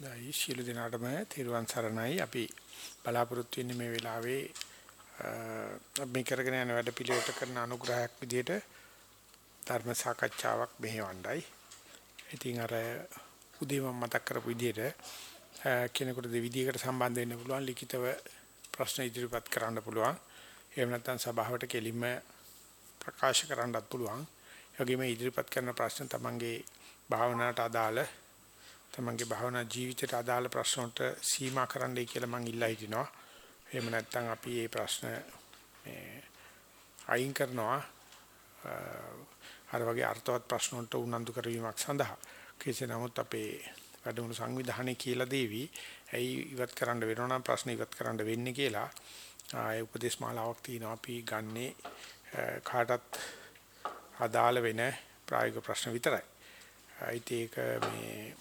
දැයි ශීල දිනාටම තිරුවන් සරණයි අපි බලාපොරොත්තු වෙන්නේ මේ වෙලාවේ මේ කරගෙන යන වැඩ පිළිවෙලට කරන අනුග්‍රහයක් විදිහට ධර්ම සාකච්ඡාවක් මෙහෙවණ්ඩයි. ඉතින් අර උදේ මම මතක් කරපු විදිහට කෙනෙකුට දෙවිදිහකට සම්බන්ධ වෙන්න පුළුවන් ලිඛිතව ප්‍රශ්න ඉදිරිපත් කරන්න පුළුවන්. එහෙම නැත්නම් සභාවට කෙලින්ම ප්‍රකාශ කරන්නත් පුළුවන්. ඒ වගේම ඉදිරිපත් කරන ප්‍රශ්න තමන්ගේ භාවනාවට අදාළ තමන්ගේ භාවනා ජීවිතයට අදාළ ප්‍රශ්න වලට සීමා කරන්නයි කියලා මම ඉල්ලා හිටිනවා. එහෙම නැත්නම් අපි මේ ප්‍රශ්න මේ අයින් කරනවා අර වගේ අර්ථවත් ප්‍රශ්න වලට උනන්දු කරවීමක් සඳහා. කෙසේ නමුත් අපේ වැඩමුළු සංවිධානයේ කියලා දේවි ඇයි ඉවත් කරන්න වෙනව නම් ප්‍රශ්න ඉවත් කරන්න වෙන්නේ කියලා ආයේ උපදේශ මාලාවක් තියෙනවා අපි ගන්නේ කාටත් අදාළ වෙන ප්‍රායෝගික ප්‍රශ්න විතරයි. ඒක මේ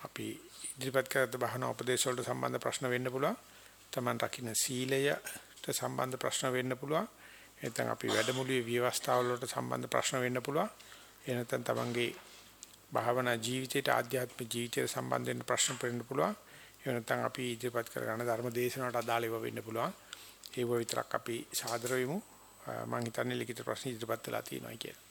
අපි ඉදිරිපත් කරද්දී බහන උපදේශ වලට සම්බන්ධ ප්‍රශ්න වෙන්න පුළුවන්. Taman රකින්න සීලයට සම්බන්ධ ප්‍රශ්න වෙන්න පුළුවන්. නැත්නම් අපි වැඩමුළුවේ ව්‍යවස්ථාව වලට සම්බන්ධ ප්‍රශ්න වෙන්න පුළුවන්. එහෙ නැත්නම් Tamanගේ භාවනා ජීවිතයට ආධ්‍යාත්මික ජීවිතයට සම්බන්ධ වෙන්න ප්‍රශ්න වෙන්න පුළුවන්. එහෙම නැත්නම් අපි ඉදිරිපත් කරගන්න ධර්ම දේශනාවට අදාළ ඒවා වෙන්න පුළුවන්. ඒව විතරක් අපි සාදර වෙමු. මම හිතන්නේ ලිඛිත ප්‍රශ්න ඉදිරිපත් වෙලා තියෙනවා කියලා.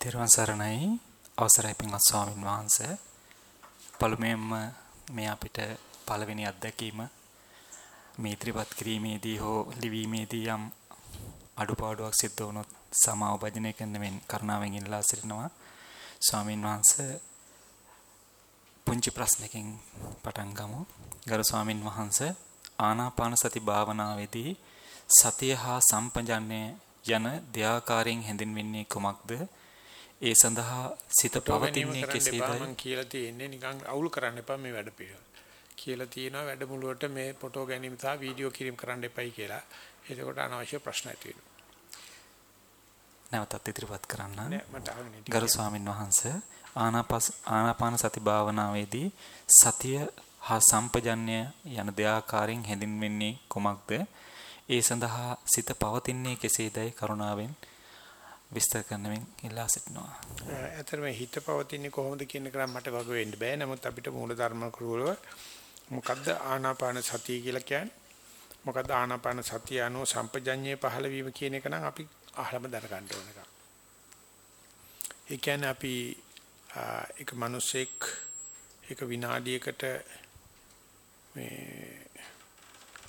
තෙරුවන් සරණයි. අවසරයි පින්වත් ස්වාමින් වහන්සේ. පළමුවෙන්ම මේ අපිට පළවෙනි අත්දැකීම. මේ ඉදිරිපත් කිරීමේදී හෝ ලිවීමේදී යම් අඩුපාඩුවක් සිද්ධ වුණොත් සමාව භජනය කරන මෙන් කරුණාවෙන් ඉල්ලා සිටිනවා. ස්වාමින් වහන්සේ පුංචි ප්‍රශ්නකින් පටන් ගමු. ගරු ස්වාමින් වහන්සේ ආනාපාන සති භාවනාවේදී සතිය හා සම්පජන්ණය යන දෙආකාරයෙන් හැඳින්වෙන්නේ කුමක්ද? ඒ සඳහා සිත පවතින්නේ කෙසේද මම කියලා තියෙන්නේ නිකන් අවුල් කරන්න එපා මේ වැඩ පිළිවෙල. කියලා තියෙනවා වැඩමුළුවට මේ ෆොටෝ ගැනීම සහ වීඩියෝ කිරීම කරන්න එපයි කියලා. එතකොට අනවශ්‍ය ප්‍රශ්න ඇති වෙනවා. නැවතත් ඉදිරිපත් කරන්න. ගරු ස්වාමින් වහන්සේ ආනාපාස ආනාපාන සති භාවනාවේදී සතිය හා සම්පජන්‍ය යන දෙආකාරයෙන් හැඳින්වෙන්නේ කුමක්ද? ඒ සඳහා සිත පවතින්නේ කෙසේදයි කරුණාවෙන් විස්තර කරනමින් ඉල්ලා සිටිනවා. ඇත්තටම හිත පවතින්නේ කොහොමද කියන එක මට වග වෙන්න බෑ. නමුත් අපිට මූල ධර්ම කරුවල මොකද්ද ආනාපාන සතිය කියලා කියන්නේ? මොකද්ද ආනාපාන සතිය අනුව සම්පජඤ්ඤේ පහළ වීම කියන එක නම් අපි අහලම දැනගන්න ඕන එකක්. ඒ කියන්නේ අපි එක මිනිසෙක් එක විනාඩියකට මේ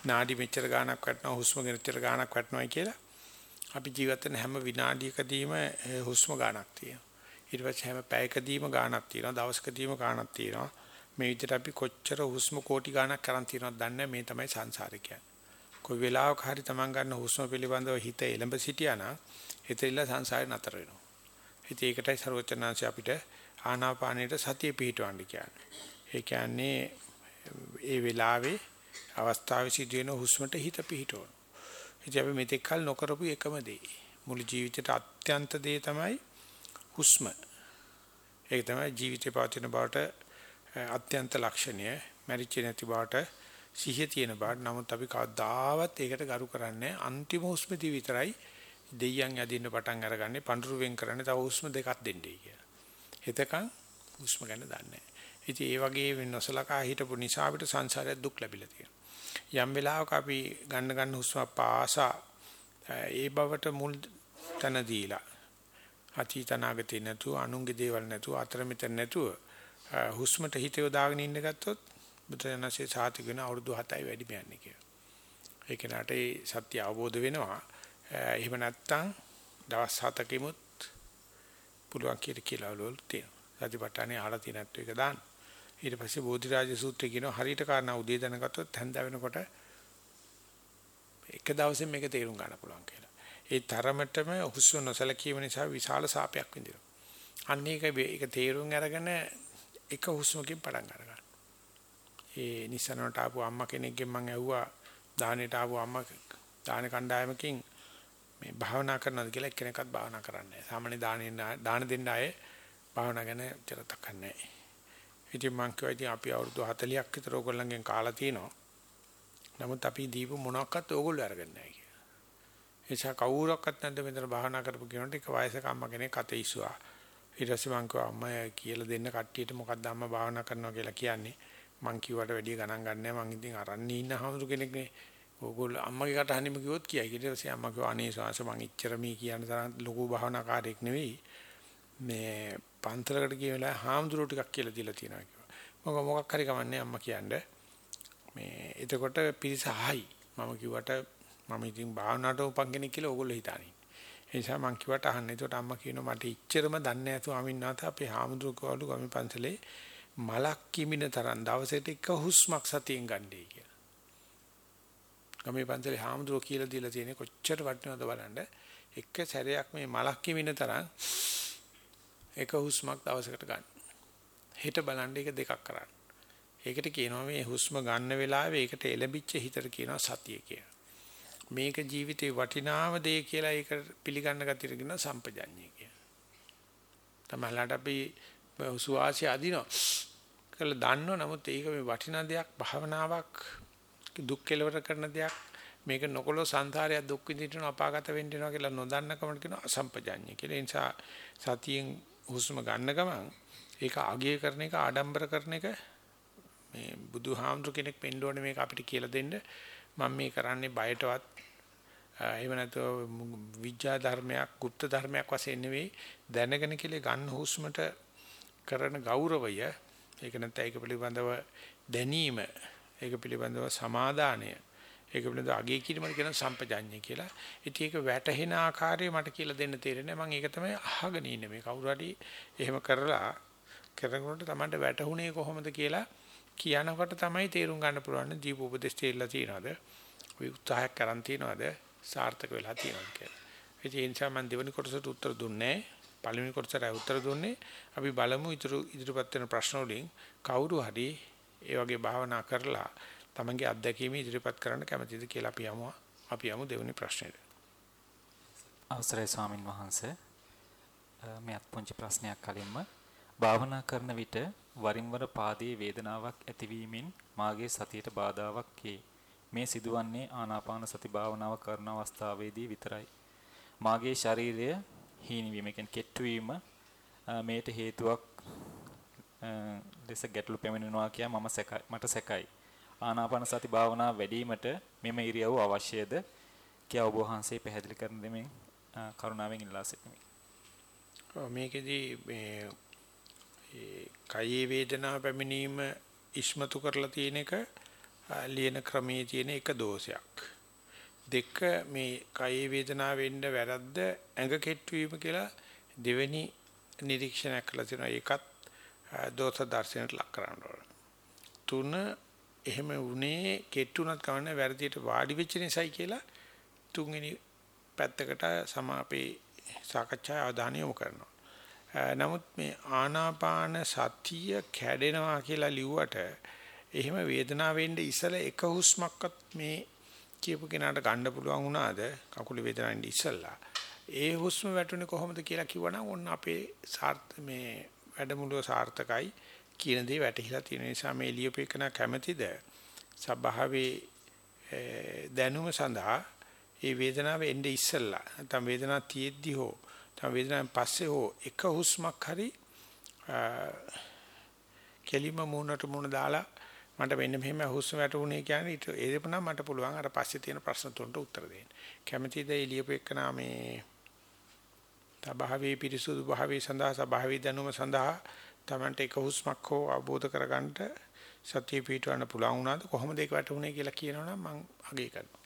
නාඩි මෙච්චර ගාණක් වටනවා හුස්ම ගෙනච්චර ගාණක් වටනවායි කියලා අපි ජීවත් වෙන හැම විනාඩියකදීම හුස්ම ගාණක් තියෙනවා. ඊට පස්සේ හැම පැයකදීම ගාණක් තියෙනවා. දවසකදීම ගාණක් තියෙනවා. මේ විදිහට අපි කොච්චර හුස්ම කෝටි ගාණක් කරන් තියෙනවද දන්නේ මේ තමයි සංසාරේ කියන්නේ. කොයි වෙලාවක හරි Taman ගන්න හුස්ම පිළිබඳව හිත එළඹ සිටියා නම් හිතෙilla සංසාරේ නතර වෙනවා. ඉතින් ඒකටයි ਸਰවචනාංශය අපිට ආනාපානයට සතිය පිහිටවන්න කියන්නේ. ඒ කියන්නේ ඒ වෙලාවේ අවස්ථාවේ සිදුවෙන හුස්මට හිත පිහිටවන. ඉතින් අපි මෙතෙක් කල නොකරපු එකම දේ. මුළු ජීවිතේට අත්‍යන්ත දේ තමයි හුස්ම. ඒක තමයි ජීවිතේ පවතින බවට අත්‍යන්ත ලක්ෂණය. මරිච්ච නැති බවට සිහිය තියෙන බවට. නමුත් අපි කවදාවත් ඒකට ගරු කරන්නේ අන්තිම හුස්මදී විතරයි දෙයියන් යදින්න පටන් අරගන්නේ පඳුරු වෙන් කරන්නේ තව හුස්ම දෙකක් දෙන්නයි කියලා. එතකන් හුස්ම ගැන දන්නේ නැහැ. ඉතින් ඒ වගේ නොසලකා හිටපු නිසා අපිට සංසාරය දුක් ලැබිලා තියෙනවා. යම් වෙලාවක අපි ගන්න ගන්න හුස්ම පාසා ඒ බවට මුල් තන දීලා අතීත නාගතේ නැතුව අනුන්ගේ දේවල් නැතුව අතරමැද නැතුව හුස්මට හිත යොදාගෙන ඉන්න ගත්තොත් බුදුරජාණන්සේ සාති වෙන අවුරුදු 7යි වැඩි මෙයන්නේ කියලා. ඒක නට ඒ සත්‍ය අවබෝධ වෙනවා. එහෙම නැත්තම් දවස් 7කිමුත් පුළුවන් කියලා කියලා වල තියෙනවා. සතිපට්ඨානේ අහලා තියෙනත් එක දාන්න. ඊට පස්සේ බෝධිරාජ සූත්‍රය කියනවා හරියට කාරණා උදේ දැනගත්තොත් හැන්ද වෙනකොට එක දවසෙන් මේක තේරුම් ගන්න පුළුවන් කියලා. ඒ තරමටම හුස්ම නොසලකීම නිසා විශාල සාපයක් විඳිනවා. අන්න ඒක ඒක තේරුම් අරගෙන එක හුස්මකින් පටන් ගන්නවා. ඒ නිසනට ආපු අම්මා කෙනෙක්ගෙන් මම ඇහුවා දානෙට ආපු අම්මා දාන කණ්ඩායමකින් මේ භාවනා කරනවද කියලා එක්කෙනෙක්වත් භාවනා කරන්නේ නැහැ. සාමාන්‍ය දානෙන් දාන දෙන්න අය භාවනා ගැන චරතක් නැහැ. ඉතින් මං කිව්වා ඉතින් අපි අවුරුදු 40ක් විතර ඕගොල්ලන්ගෙන් කාලා තිනවා. නමුත් අපි දීපු මොනක්වත් ඕගොල්ලෝ අරගෙන නැහැ කියලා. එيشා කවුරක්වත් නැද්ද මෙතන භාවනා කරපු කෙනෙකුට එක වයසක අම්මා කෙනෙක් අත ඉස්සුවා. ඊට පස්සේ මං කිව්වා අම්මා කියලා දෙන්න කට්ටියට මොකක්ද අම්මා භාවනා කරනවා කියලා කියන්නේ. මං කිව්වට වැඩිය ගණන් ගන්නෑ මං ඉතින් අරන් ඉන්න හමුදු කෙනෙක් නේ. ඕගොල්ලෝ අම්මගේ කටහඬින්ම කිව්වොත් කියයි. ඊට පස්සේ අම්මා කිව්වා අනේ ස්වාමීන් මං ඉච්චර මේ කියන තරම් ලොකු භාවනාකාරයෙක් නෙවෙයි. මේ පන්තරකට ගිය වෙලාවේ හාමුදුරුවෝ ටිකක් කියලා දීලා තියෙනවා කිව්වා. මොකක් මොකක් හරි කමන්නේ අම්මා කියන්නේ. මේ එතකොට පිරිස අහයි. මම කිව්වට මම ඉතින් භාවනාවට උපන් කෙනෙක් කියලා ඕගොල්ලෝ හිතන්නේ. ඒ නිසා මං කිව්වට අහන්න. ඒකට අම්මා කියනවා මට ඉච්චරම දන්නේ නැහැ ස්වාමීන් වහන්සේ අපේ හාමුදුරුවෝ කවලු ගමේ පන්සලේ මලක් කිමින තරම් දවසට එක හුස්මක් සතියෙන් ගන්නයි කියලා. ගමේ පන්සලේ හාමුදුරුවෝ කියලා දීලා තියෙන්නේ කොච්චර වටිනවද බලන්න. එක සැරයක් මේ මලක් කිමින තරම් එක හුස්මක් දවසකට ගන්න. හිත බලන්න එක දෙකක් කරන්න. ඒකට කියනවා මේ හුස්ම ගන්න වෙලාවේ ඒකට එළඹිච්ච හිතට කියනවා සතිය කියලා. මේක ජීවිතේ වටිනාම දේ කියලා ඒක පිළිගන්න ගතියට කියනවා සම්පජඤ්ඤය කියලා. තමයිලාට අපි සුවාසය අදිනවා. කියලා දන්නව නමුත් ඒක මේ වටිනා දෙයක් භාවනාවක් දුක් කෙලවර කරන දෙයක් මේක නොකොලෝ සංසාරයක් දුක් විඳින්න අපාගත වෙන්න වෙනවා කියලා නොදන්න කමකට කියනවා අසම්පජඤ්ඤය කියලා. ඒ නිසා සතියෙන් හුස්ම ගන්න ගමන් ඒක අගය කරන එක ආඩම්බර කරන එක මේ බුදුහාමුදුර කෙනෙක් වෙන්න ඕනේ මේක අපිට කියලා දෙන්න මම මේ කරන්නේ බයටවත් එහෙම නැත්නම් විඥා ධර්මයක් গুপ্ত ධර්මයක් වශයෙන් නෙවෙයි දැනගෙන කියලා ගන්න හුස්මට කරන ගෞරවය ඒක නැත්නම් ඒක පිළිබඳව දැනීම ඒක පිළිබඳව සමාදානය ඒක පිළිබඳව අගය කිරීම කියන සම්පජාඤ්ඤය කියලා. ඉතින් ඒක වැටහෙන ආකාරය මට කියලා දෙන්න තේරෙන්නේ මම ඒක තමයි අහගෙන ඉන්නේ. මේ කවුරු හරි එහෙම කරලා කරනකොට තමයි වැටහුනේ කොහොමද කියලා කියනකොට තමයි තේරුම් ගන්න පුළුවන්. දීප උපදේශ තේරලා තියනවාද? උත්සාහයක් කරන් තියනවාද? සාර්ථක වෙලා තියනවාද කියලා. ඒ නිසා මම දෙවෙනි කොටසට උත්තර දුන්නේ පළවෙනි කොටසට උත්තර දුන්නේ? අපි බලමු ඉතුරු ඉදිරිපත් වෙන ප්‍රශ්න වලින් කවුරු හරි ඒ වගේ භාවනා කරලා තමන්ගේ අත්දැකීම ඉදිරිපත් කරන්න කැමතිද කියලා අපි යමු අපි යමු දෙවෙනි ප්‍රශ්නෙට. අවසරයි ස්වාමින් වහන්සේ. මේ පුංචි ප්‍රශ්නයක් කලින්ම භාවනා කරන විට වරින් වර පාදයේ වේදනාවක් ඇතිවීමෙන් මාගේ සතියට බාධාවක් වේ. මේ සිදුවන්නේ ආනාපාන සති භාවනාව කරන අවස්ථාවේදී විතරයි. මාගේ ශරීරය හීනවීම කියන්නේ කෙට්ටු වීම මේට හේතුවක් ලෙස ගැටලු පැමිණෙනවා කියා මම සැකයි මට සැකයි. ආනාපාන සති භාවනාව වැඩිවීමට මෙම ඉරියව්ව අවශ්‍යද කියා ඔබ වහන්සේ පැහැදිලි කරන දෙමින් කරුණාවෙන් ඉල්ලා සිටිමි. මේකෙදි මේ කයේ වේදනාව පැමිණීම ඉස්මතු කරලා තියෙන එක ලියන ක්‍රමයේ තියෙන එක දෝෂයක්. දෙක මේ කයේ වේදනාව වෙන්න වැරද්ද ඇඟ කෙට්ටු වීම කියලා දෙවෙනි නිරීක්ෂණයක් කළා තියෙනවා. ඒකත් දෝෂ දර්ශනයට ලක් කරන්න ඕන. තුන එහෙම වුණේ කෙට්ටුනත් කවන්නේ වැරදියට වාඩි වෙච්ච නිසායි කියලා තුන්වෙනි පැත්තකට සමාපේ සාකච්ඡා අවධානය යොමු කරනවා. නමුත් මේ ආනාපාන සතිය කැඩෙනවා කියලා ලිව්වට එහෙම වේදනාව වෙන්නේ ඉසල එක හුස්මක්වත් මේ කියපු කෙනාට ගන්න පුළුවන් වුණාද? කකුල වේදනාවෙන් ඉස්සල්ලා ඒ හුස්ම වැටුනේ කොහොමද කියලා කිව්වනම් ඔන්න අපේ සාර්ථ මේ වැඩමුළුව සාර්ථකයි. කියන දේ වැටහිලා තියෙන නිසා මේ ලියපේකන කැමැතිද සබහාවේ දැනුම සඳහා ඒ වේදනාව එන්නේ ඉස්සල්ලා නැත්නම් වේදනාව තියෙද්දි හෝ තම වේදනාවෙන් පස්සේ හෝ එක හුස්මක් හරි කෙලිම මූණට මූණ දාලා මට මෙන්න මෙහෙම හුස්ම වැටුනේ කියන්නේ ඊට ඒකපනම් මට පුළුවන් අර පස්සේ තියෙන ප්‍රශ්න තුනට උත්තර දෙන්න. කැමැතිද එළියපු එක්කනා මේ තභාවේ පිරිසුදු භාවයේ සඳහා සභාවේ දැනුම සඳහා Tamante එක හුස්මක් හෝ අවබෝධ කරගන්නට සතිය පිටවන්න පුළුවන් වුණාද කොහොමද ඒක වැටුනේ කියලා කියනවනම් මම අගය කරනවා.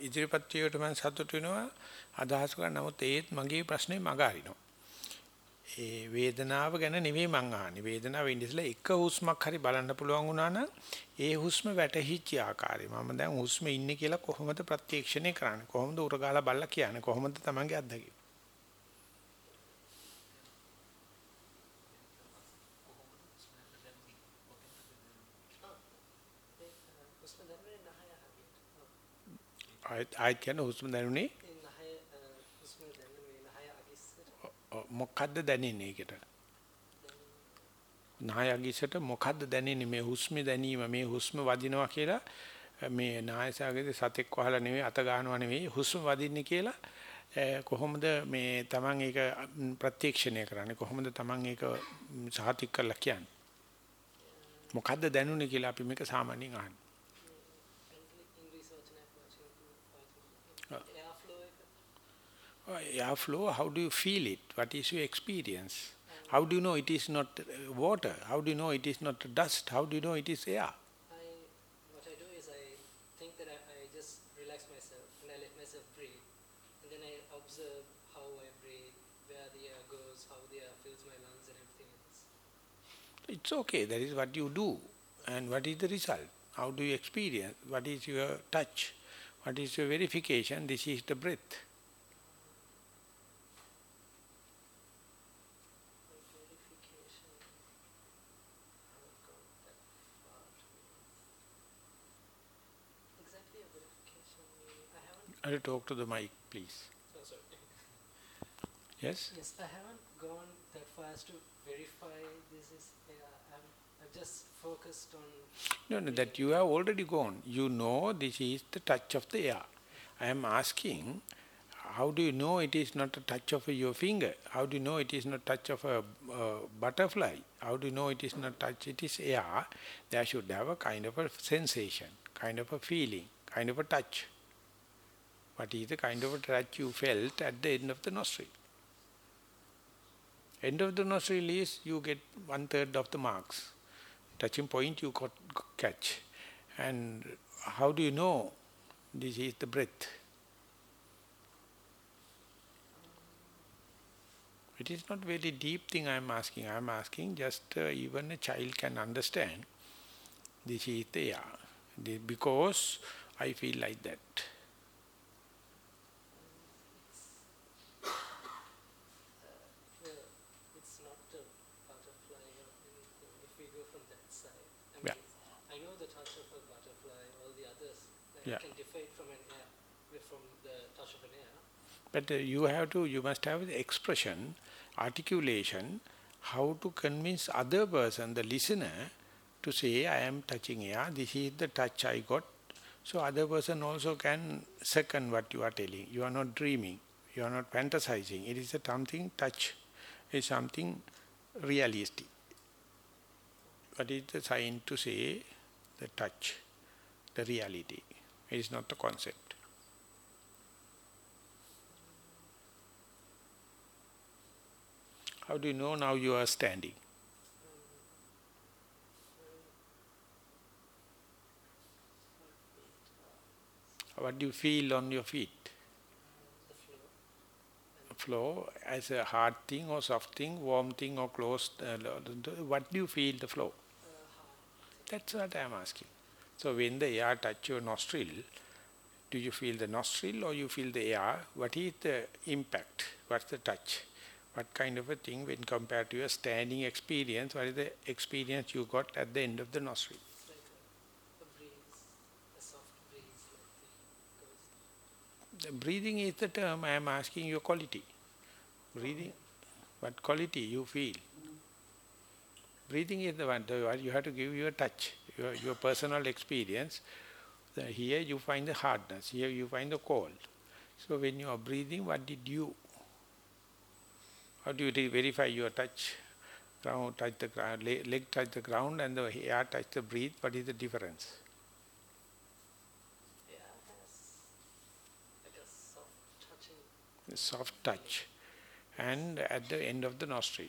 ඉදිරිපත් වීමට මම සතුටු වෙනවා අදහස් කරන නමුත් ඒත් මගේ ප්‍රශ්නේ මග අරිනවා. ඒ වේදනාව ගැන නෙවෙයි මං අහන්නේ. වේදනාව ඉඳිසලා එක හුස්මක් හරි බලන්න පුළුවන් වුණා නම් ඒ හුස්ම වැටහිච්ච ආකාරය. මම දැන් හුස්ම ඉන්නේ කියලා කොහොමද ප්‍රත්‍යක්ෂණය කරන්නේ? කොහොමද උරගාලා බලලා කියන්නේ? කොහොමද Tamange අත්දැකීම? ආයත් ආයත් කියන්නේ හුස්ම දැනුනේ? ඒ නහය අ, හුස්ම දැනෙන මේ නහය අගිස්සට ඔ- මොකද්ද දැනෙන්නේ ඒකට? නාය අගිසට මොකද්ද දැනෙන්නේ? මේ හුස්ම දැනීම මේ හුස්ම වදිනවා කියලා මේ නායසාගේදී සතෙක් වහලා නෙවෙයි අත ගන්නවා නෙවෙයි හුස්ම වදින්නේ කියලා eh, කොහොමද මේ Taman ඒක ම්, ප්‍රත්‍යක්ෂණය කරන්නේ? කොහොමද Taman ඒක ම්, සාතික් කරලා කියන්නේ? මොකද්ද දැනුනේ කියලා අපි මේක සාමාන්‍යයෙන් අහන්නේ. Uh, airflow, how do you feel it? What is your experience? How do you know it is not uh, water? How do you know it is not dust? How do you know it is air? I what I do is I think that I, I just relax myself and I let myself breathe and then I observe how I breathe, where the air goes, how the air fills my lungs and everything else. It's okay, that is what you do. And what is the result? How do you experience? What is your touch? What is your verification? This is the breath. My verification I haven't gone that far to be honest. Exactly a verification meaning I haven't Uh, Talk to the mic, please. Yes? Yes, I haven't gone that far as to verify this is I'm I've just focused on No, no, that you have already gone. You know this is the touch of the air. I am asking, how do you know it is not a touch of your finger? How do you know it is not touch of a uh, butterfly? How do you know it is not touch? It is air. There should have a kind of a sensation, kind of a feeling, kind of a touch. What is the kind of a touch you felt at the end of the nostril? End of the nostril is you get one third of the marks touching point you got, catch. And how do you know this is the breath? It is not very deep thing I am asking. I am asking just uh, even a child can understand this is the air. Because I feel like that. well, it's not a butterfly or anything. If we go from that side, I mean, Yeah. I know the touch of a butterfly. All the others I Yeah. can differ it from an air, from the touch of an air. But uh, you have to, you must have the expression, articulation, how to convince other person, the listener, to say, I am touching air, this is the touch I got. So other person also can second what you are telling. You are not dreaming, you are not fantasizing. It is a something touch, it is something realistic. What is the sign to say? The touch, the reality. Is not the concept. How do you know now you are standing? What do you feel on your feet? The flow. Flow as a hard thing or soft thing, warm thing or closed? Uh, what do you feel the flow? Uh. That's what I am asking. So when the air touch your nostril, do you feel the nostril or you feel the air? What is the impact? What's the touch? What kind of a thing when compared to your standing experience? What is the experience you got at the end of the nostril? Like a, a breeze, a soft breeze. The breathing is the term I am asking your quality. Breathing, what quality you feel? Breathing is the one, you have to give your touch, your, your personal experience. Here you find the hardness, here you find the cold. So when you are breathing, what did you? How do you verify your touch? Ground touch the ground, leg, leg touch the ground and the air touch the breathe. What is the difference? Yeah, like a soft soft touch and at the end of the nostril.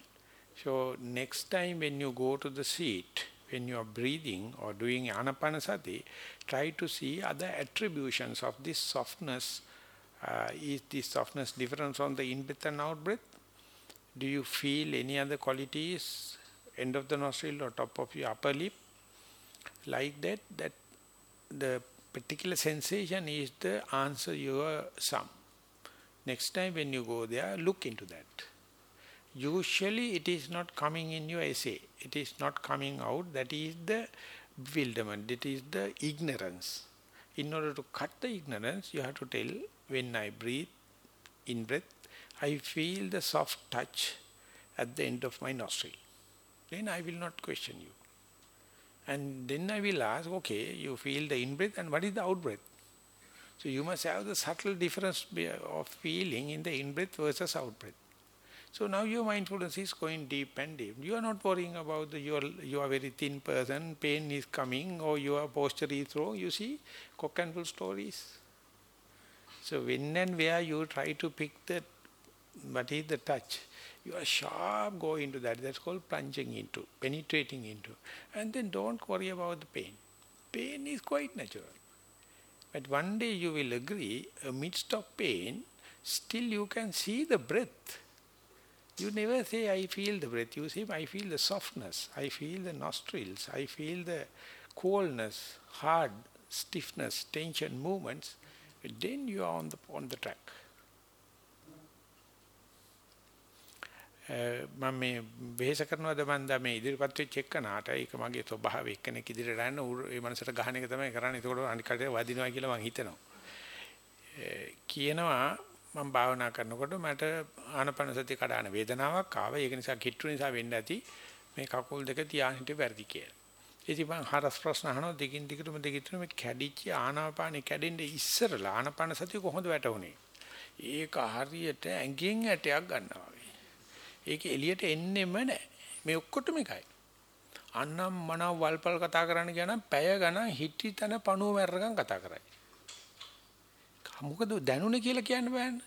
So next time when you go to the seat, when you are breathing or doing anapanasati, try to see other attributions of this softness. Uh, is this softness different from the in-breath and out-breath? Do you feel any other qualities, end of the nostril or top of your upper lip? Like that, that the particular sensation is the answer your sum. Next time when you go there, look into that. Usually it is not coming in your essay. It is not coming out. That is the bewilderment. It is the ignorance. In order to cut the ignorance, you have to tell, when I breathe, in breath, I feel the soft touch at the end of my nostril. Then I will not question you. And then I will ask, okay, you feel the in-breath and what is the out-breath? So you must have the subtle difference of feeling in the in-breath versus out-breath. So now your mindfulness is going deep and deep. You are not worrying about the, you, are, you are very thin person, pain is coming or your posture is wrong. You see, cock and bull stories. So when and where you try to pick the, what is the touch, you are sharp, go into that. That's called plunging into, penetrating into. And then don't worry about the pain. Pain is quite natural. But one day you will agree, amidst of pain, still you can see the breath you never say, I feel the breath. You say, I feel the softness. I feel the nostrils. I feel the coldness, hard, stiffness, tension, movements. Then you are on the, on the track. මම මේ වෙහෙස කරනවද මන්ද මේ ඉදිරිපත් වෙච්ච එක්කනට ඒක මගේ ස්වභාවය එක්කෙනෙක් ඉදිරියට යන්න ඒ මනසට ගහන එක තමයි කරන්නේ. ඒකෝට අනිත් කඩේ වදිනවා කියලා මං හිතනවා. කියනවා මම භාවනා කරනකොට මට ආනපන සතිය කඩාන වේදනාවක් ආවා. ඒක නිසා කිට්ටු නිසා වෙන්න ඇති මේ කකුල් දෙක තියාගෙන හිටිය වැරදි කියලා. ඉතින් මම හරස් ප්‍රශ්න අහනවා දෙකින් දිගටම දෙකින් මේ කැඩිච්ච ආනාපානෙ කැඩෙන්න ඉස්සරලා ආනපන සතිය කොහොමද වැටුනේ? ඒක හරියට ඇඟෙන් ඇටයක් ගන්නවා වගේ. ඒක එළියට එන්නෙම නැහැ. මේ ඔක්කොටම එකයි. අන්නම් මනව වල්පල් කතා කරන්න කියන පැය ගණන් හිටි තන පණුව මැරරකම් කතා කරයි. මොකද දැනුනේ කියලා කියන්න බෑනේ.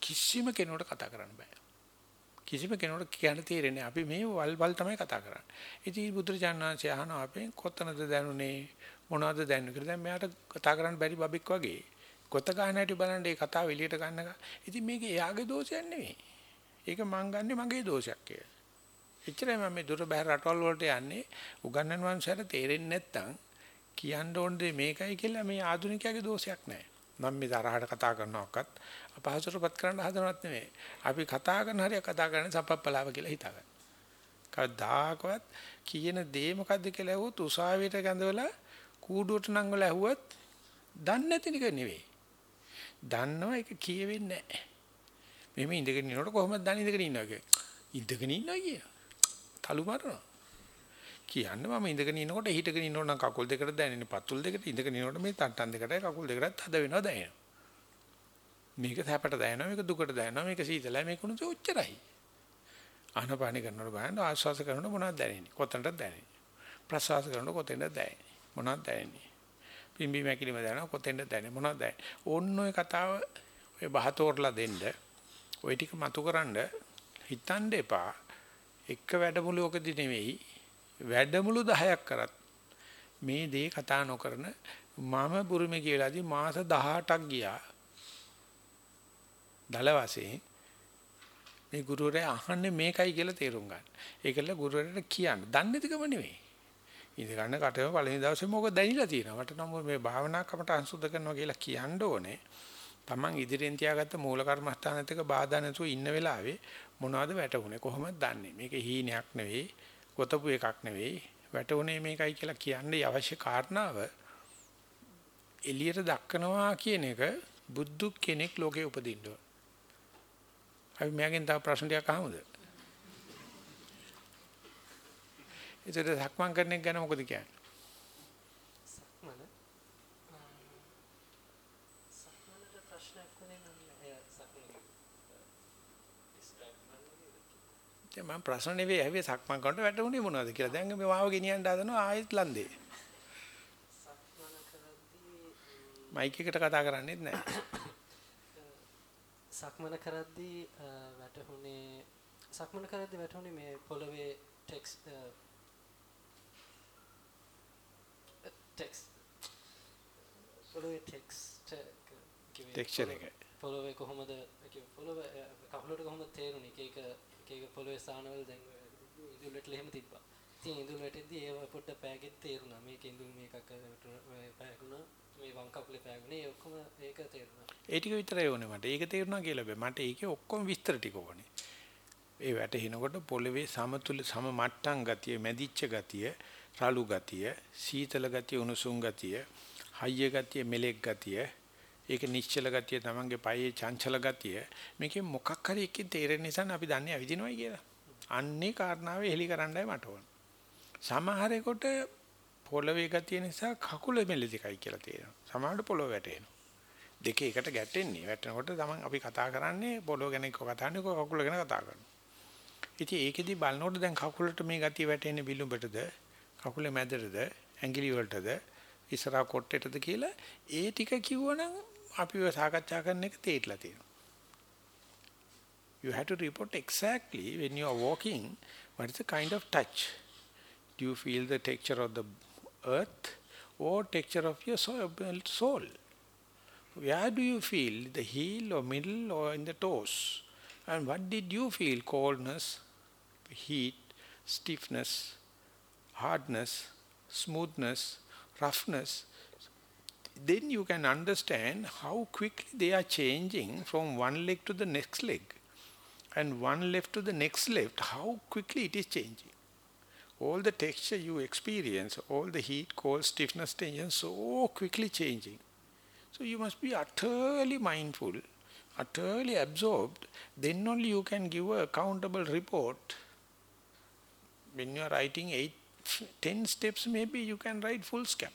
කිසිම කෙනෙකුට කතා කරන්න බෑ. කිසිම කෙනෙකුට කියන්න තේරෙන්නේ අපි මේ වල්වල් තමයි කතා කරන්නේ. ඉතින් බුදුරජාණන් වහන්සේ අහනවා අපෙන් කොතනද දැනුනේ මොනවද දැනුනේ කියලා. දැන් මෙයාට කතා කරන්න බැරි බබෙක් වගේ. කොත ගන්න හැටි බලන්න ඒ කතාව එළියට ගන්න. ඉතින් මේක එයාගේ දෝෂයක් නෙවෙයි. ඒක මං ගන්නෙ මගේ දෝෂයක් කියලා. එච්චරයි මම මේ දුර බැහැර රටවල් වලට යන්නේ උගන්නන වංශයට තේරෙන්නේ නැත්තම් කියන්න ඕනේ මේකයි කියලා මේ ආධුනිකයාගේ දෝෂයක් නැහැ. මම මේ තරහට කතා කරනවක්වත් අපහසුටපත් කරන්න හදනවත් නෙමෙයි. අපි කතා කරන හරිය කතා කරන්නේ සපප්පලාව කියලා හිතාගන්න. කවදාකවත් කියන දේ මොකද්ද කියලා ඇහුවොත් උසාවියට ගඳවලා කූඩුවට නංගවල ඇහුවත් දන්නේ නැති එක නෙවෙයි. දන්නවා ඒක කියවෙන්නේ නැහැ. මෙහෙම ඉඳගෙන ඉන්නකොට කොහොමද දන්නේ ඉඳගෙන ඉන්නවා කියලා. ඉඳගෙන ඉන්නවා කියන. තලු මරනවා. කියන්න මම ඉඳගෙන ඉනකොට හිටගෙන ඉන්නකොට නම් කකුල් දෙකට දැනෙන්නේ පතුල් දෙකට ඉඳගෙන ඉනකොට මේ තට්ටන් දෙකටයි කකුල් දෙකටත් හද වෙනවා දැනෙනවා. මේක සැපට දැනෙනවා මේක දුකට දැනෙනවා මේක සීතලයි මේක උණුසු ඔච්චරයි. ආනපානි කරනකොට බලන්න ආශ්වාස කරනකොට මොනවද දැනෙන්නේ? කොතනටද දැනෙන්නේ? ප්‍රශ්වාස කරනකොට කොතෙන්ද දැනෙන්නේ? මොනවද දැනෙන්නේ? පිම්බි මැකිලිම දැනෙනවා කොතෙන්ද දැනෙන්නේ? මොනවද දැනෙන්නේ? ඕන්න ඔය කතාව ඔය බහතෝරලා දෙන්න ඔය ටික මතුකරනද හිතන්න එපා. එක වැඩමුළුවකදී නෙවෙයි වැඩමුළු 10ක් කරත් මේ දේ කතා නොකරන මම බුරුමේ කියලාදී මාස 18ක් ගියා. දල වශයෙන් මේ ගුරුවරයා අහන්නේ මේකයි කියලා තේරුම් ගන්න. ඒකල ගුරුවරයාට කියන්න. දන්නේ නැතිකම නෙවෙයි. ඉඳ ගන්න කටේම පළවෙනි දවසේ මොකද දැනිලා තියෙනවා. මට නම් මේ භාවනා කමට අංශුද්ධ කරනවා කියලා කියන්න ඕනේ. Taman ඉදිරියෙන් තියාගත්ත මූල කර්මස්ථානෙත් එක බාධා නැතුව ඉන්න වෙලාවේ මොනවද වැටුනේ කොහොමද දන්නේ? මේක හීනයක් නෙවෙයි. ගොතපු එකක් නෙවෙයි වැටුනේ මේකයි කියලා කියන්නේ අවශ්‍ය කාරණාව එළියට දක්කනවා කියන එක බුද්ධ කෙනෙක් ලෝකේ උපදින්න ඕන. අපි මෙයාගෙන් තව ප්‍රශ්න ටිකක් අහමුද? ඒතර සක්මන් කරන එක ගැන මොකද කියන්නේ? සක්මන සක්මනට ප්‍රශ්නයක් වුණේ නැහැ සක්මන දැන් මම ප්‍රශ්න නෙවෙයි ඇහුවේ සක්මන් කරනකොට වැටුනේ මොනවද කියලා. දැන් මේ මාව ගෙනියන්න හදනවා ආයෙත් ලන්දේ. සක්මන කරද්දී මයික් එකට කතා කරන්නේත් නැහැ. සක්මන කරද්දී අ, වැටහුනේ සක්මන කරද්දී වැටහුනේ මේ පොළවේ ටෙක්ස් ටෙක්ස් පොළවේ ටෙක්ස්ට් ටෙක්ස්චර් එක. පොළවේ කොහොමද පොළවේ කකුලට කොහොමද තේරුනේ එක එක එක එක පොළවේ ස්ථානවල දැන් ඉඳුල් වැටල එහෙම තිබ්බා. ඉතින් ඉඳුල් වැටෙද්දී ඒව පොඩ්ඩක් පෑගෙත් තේරුණා. මේක ඉඳුල් මේකක් පෑගුණා. මේ වම් කකුලේ පෑගුණේ. ඒ ඔක්කොම ඒක තේරුණා. ඒ ටික විතරයි ඕනේ මට. ඒක තේරුණා කියලා බෑ. මට ඒකේ ඔක්කොම විස්තර ටික ඕනේ. ඒ වැටෙනකොට පොළවේ සමතුල සම මට්ටම් ගතිය, මැදිච්ච ගතිය, රළු ගතිය, සීතල ගතිය, උණුසුම් ගතිය, හයිය ගතිය, මෙලෙක් ගතිය, ඒක නිශ්චල ගතිය, Tamange පයේ චංචල ගතිය මේකේ මොකක් හරි එකකින් තේරෙන නිසා අපි දන්නේ ඇවිදිනවයි කියලා. අන්නේ කාරණාව එලි කරන්නයි මට ඕන. සමහරෙකුට පොළවේ ගතිය නිසා කකුල මෙලෙදිකයි කියලා තේරෙනවා. සමහරට පොළව වැටෙනවා. දෙක එකට ගැටෙන්නේ. වැටෙනකොට තමයි අපි කතා කරන්නේ පොළව ගැන කතා කරන්නේ කකුල ගැන කතා කරනවා. ඉතින් ඒකෙදි බලනකොට දැන් කකුලට මේ ගතිය වැටෙන්නේ විලුඹටද කකුලේ මැදටද ඇඟිලි වලටද ඉස්සරහා කොට්ටේටද කියලා ඒ ටික කිව්වනම් අපිව සාකච්ඡා කරන එක තේරිලා තියෙනවා. You have to report exactly when you are walking what is the kind of touch. Do you feel the texture of the earth or texture of your soul? Where do you feel the heel or middle or in the toes? And what did you feel? Coldness, heat, stiffness, hardness, smoothness, roughness, then you can understand how quickly they are changing from one leg to the next leg and one left to the next left, how quickly it is changing. All the texture you experience, all the heat, cold, stiffness, tension, so quickly changing. So you must be utterly mindful, utterly absorbed, then only you can give a accountable report. When you are writing eight, ten steps, maybe you can write full scam.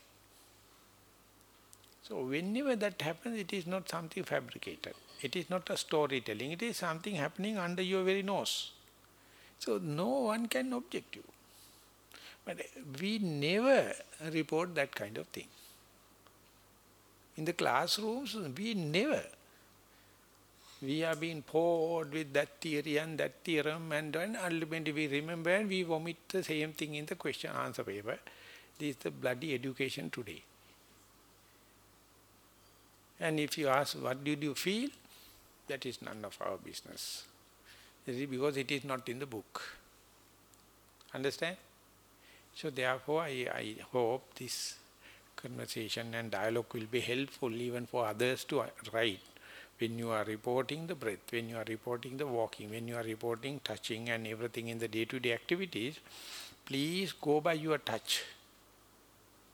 So whenever that happens, it is not something fabricated. It is not a storytelling. It is something happening under your very nose. So no one can object you. But we never report that kind of thing. In the classrooms, we never. We are being poured with that theory and that theorem and then ultimately we remember and we vomit the same thing in the question answer paper. This is the bloody education today. And if you ask, what did you feel? That is none of our business. Because it is not in the book. Understand? So therefore, I, I hope this conversation and dialogue will be helpful even for others to uh, write. When you are reporting the breath, when you are reporting the walking, when you are reporting touching and everything in the day-to-day -day activities, please go by your touch.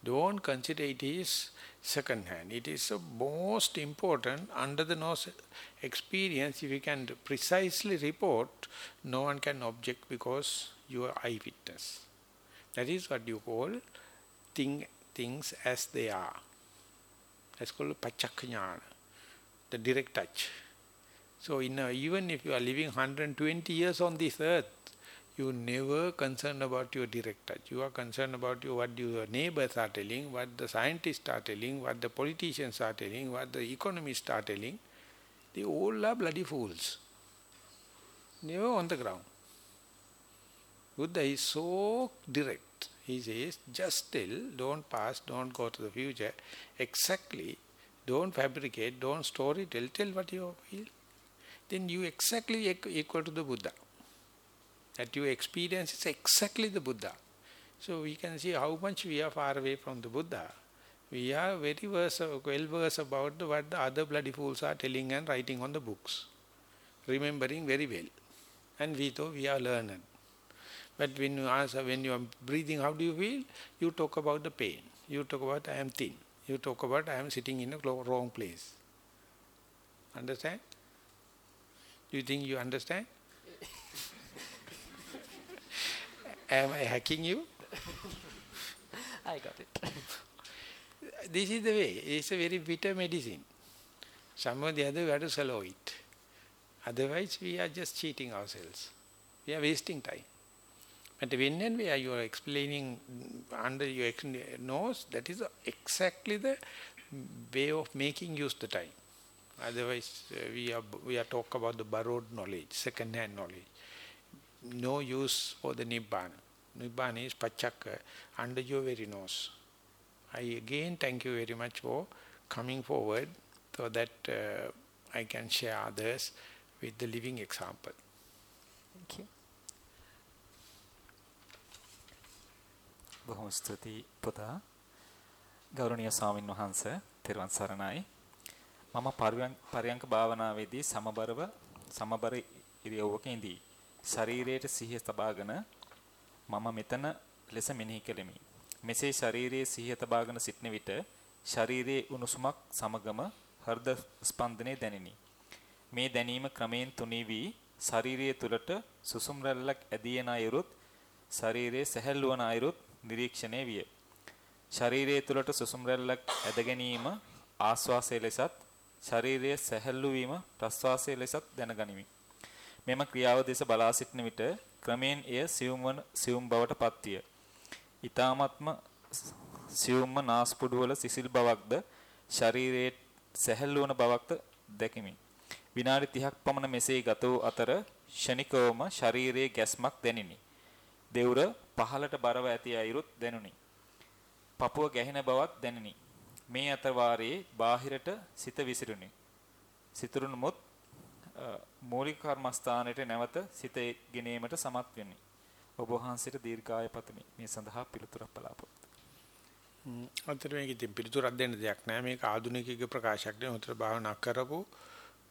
Don't consider it is second hand. It is the most important under the nose experience. If you can precisely report, no one can object because you are eyewitness. That is what you call thing, things as they are. That's called pachaknyana, the direct touch. So a, even if you are living 120 years on this earth, you never concerned about your direct touch. You are concerned about you, what your neighbors are telling, what the scientists are telling, what the politicians are telling, what the economists are telling. They all are bloody fools. Never on the ground. Buddha is so direct. He says, just tell, don't pass, don't go to the future. Exactly, don't fabricate, don't story tell, tell what you feel. Then you exactly equal to the Buddha that you experience is exactly the Buddha. So we can see how much we are far away from the Buddha. We are very verse, well versed about what the other bloody fools are telling and writing on the books. Remembering very well. And we thought we are learned. But when you answer, when you are breathing, how do you feel? You talk about the pain. You talk about I am thin. You talk about I am sitting in a wrong place. Understand? Do you think you understand? Am I hacking you? I got it. this is the way. It's a very bitter medicine. Some or the other we have to swallow it. Otherwise we are just cheating ourselves. We are wasting time. But when and where you are explaining under your nose, that is exactly the way of making use the time. Otherwise, uh, we are we are talk about the borrowed knowledge, second-hand knowledge no use for the Nibbana. Nibbana is pachaka, under your very nose. I again thank you very much for coming forward so that uh, I can share others with the living example. Thank you. බොහොම ස්තුතියි පුතා. ගෞරවනීය ස්වාමින් වහන්සේ තෙරුවන් සරණයි. මම පරියංක භාවනාවේදී සමබරව සමබර ඉරියව්වක ඉඳී ශරීරයට සිහිය තබාගෙන මම මෙතන ලෙස මෙනෙහි කෙලිමි. මෙසේ ශරීරයේ සිහිය තබාගෙන සිටන විට ශරීරයේ උණුසුමක් සමගම හෘද ස්පන්දනය දැනිනි. මේ දැනීම ක්‍රමයෙන් තුනී වී ශරීරයේ තුලට සුසුම් රැල්ලක් ඇදී යන අයුරුත් ශරීරයේ සැහැල්ලු වන අයුරුත් නිරීක්ෂණය විය. ශරීරයේ තුලට සුසුම් රැල්ලක් ඇද ගැනීම ආස්වාසයේ ලෙසත් ශරීරයේ සැහැල්ලු වීම ප්‍රස්වාසයේ ලෙසත් දැනගනිමි. මෙම ක්‍රියාව දෙස බලා සිටින විට ක්‍රමයෙන් එය සියුම් වන සියුම් බවට පත්විය. ඊ타මත්ම සියුම්ම නාස්පුඩුවල සිසිල් බවක්ද ශරීරයේ සැහැල්ලු වන බවක්ද දැකිමි. විනාඩි 30ක් පමණ මෙසේ ගත වූ අතර ෂණිකවම ශරීරයේ ගැස්මක් දැනිනි. දෙවුර පහළට බරව ඇති අයුරුත් දැනුනි. පපුව ගැහෙන බවක් දැනිනි. මේ අතර වාරයේ බාහිරට සිත විසිරුනි. සිතුරුමුත් මූලික කර්මස්ථානයේ නැවත සිත ගෙනීමට සමත් වෙමි. ඔබ වහන්සේට දීර්ඝාය පතමි. මේ සඳහා පිළිතුරක් බලාපොරොත්තු. අතර මේක ඉතින් පිළිතුරක් දෙන්න දෙයක් නෑ. මේක ආධුනිකයෙකුගේ ප්‍රකාශයක් නෙවෙයි. උතර භාවනා කරපු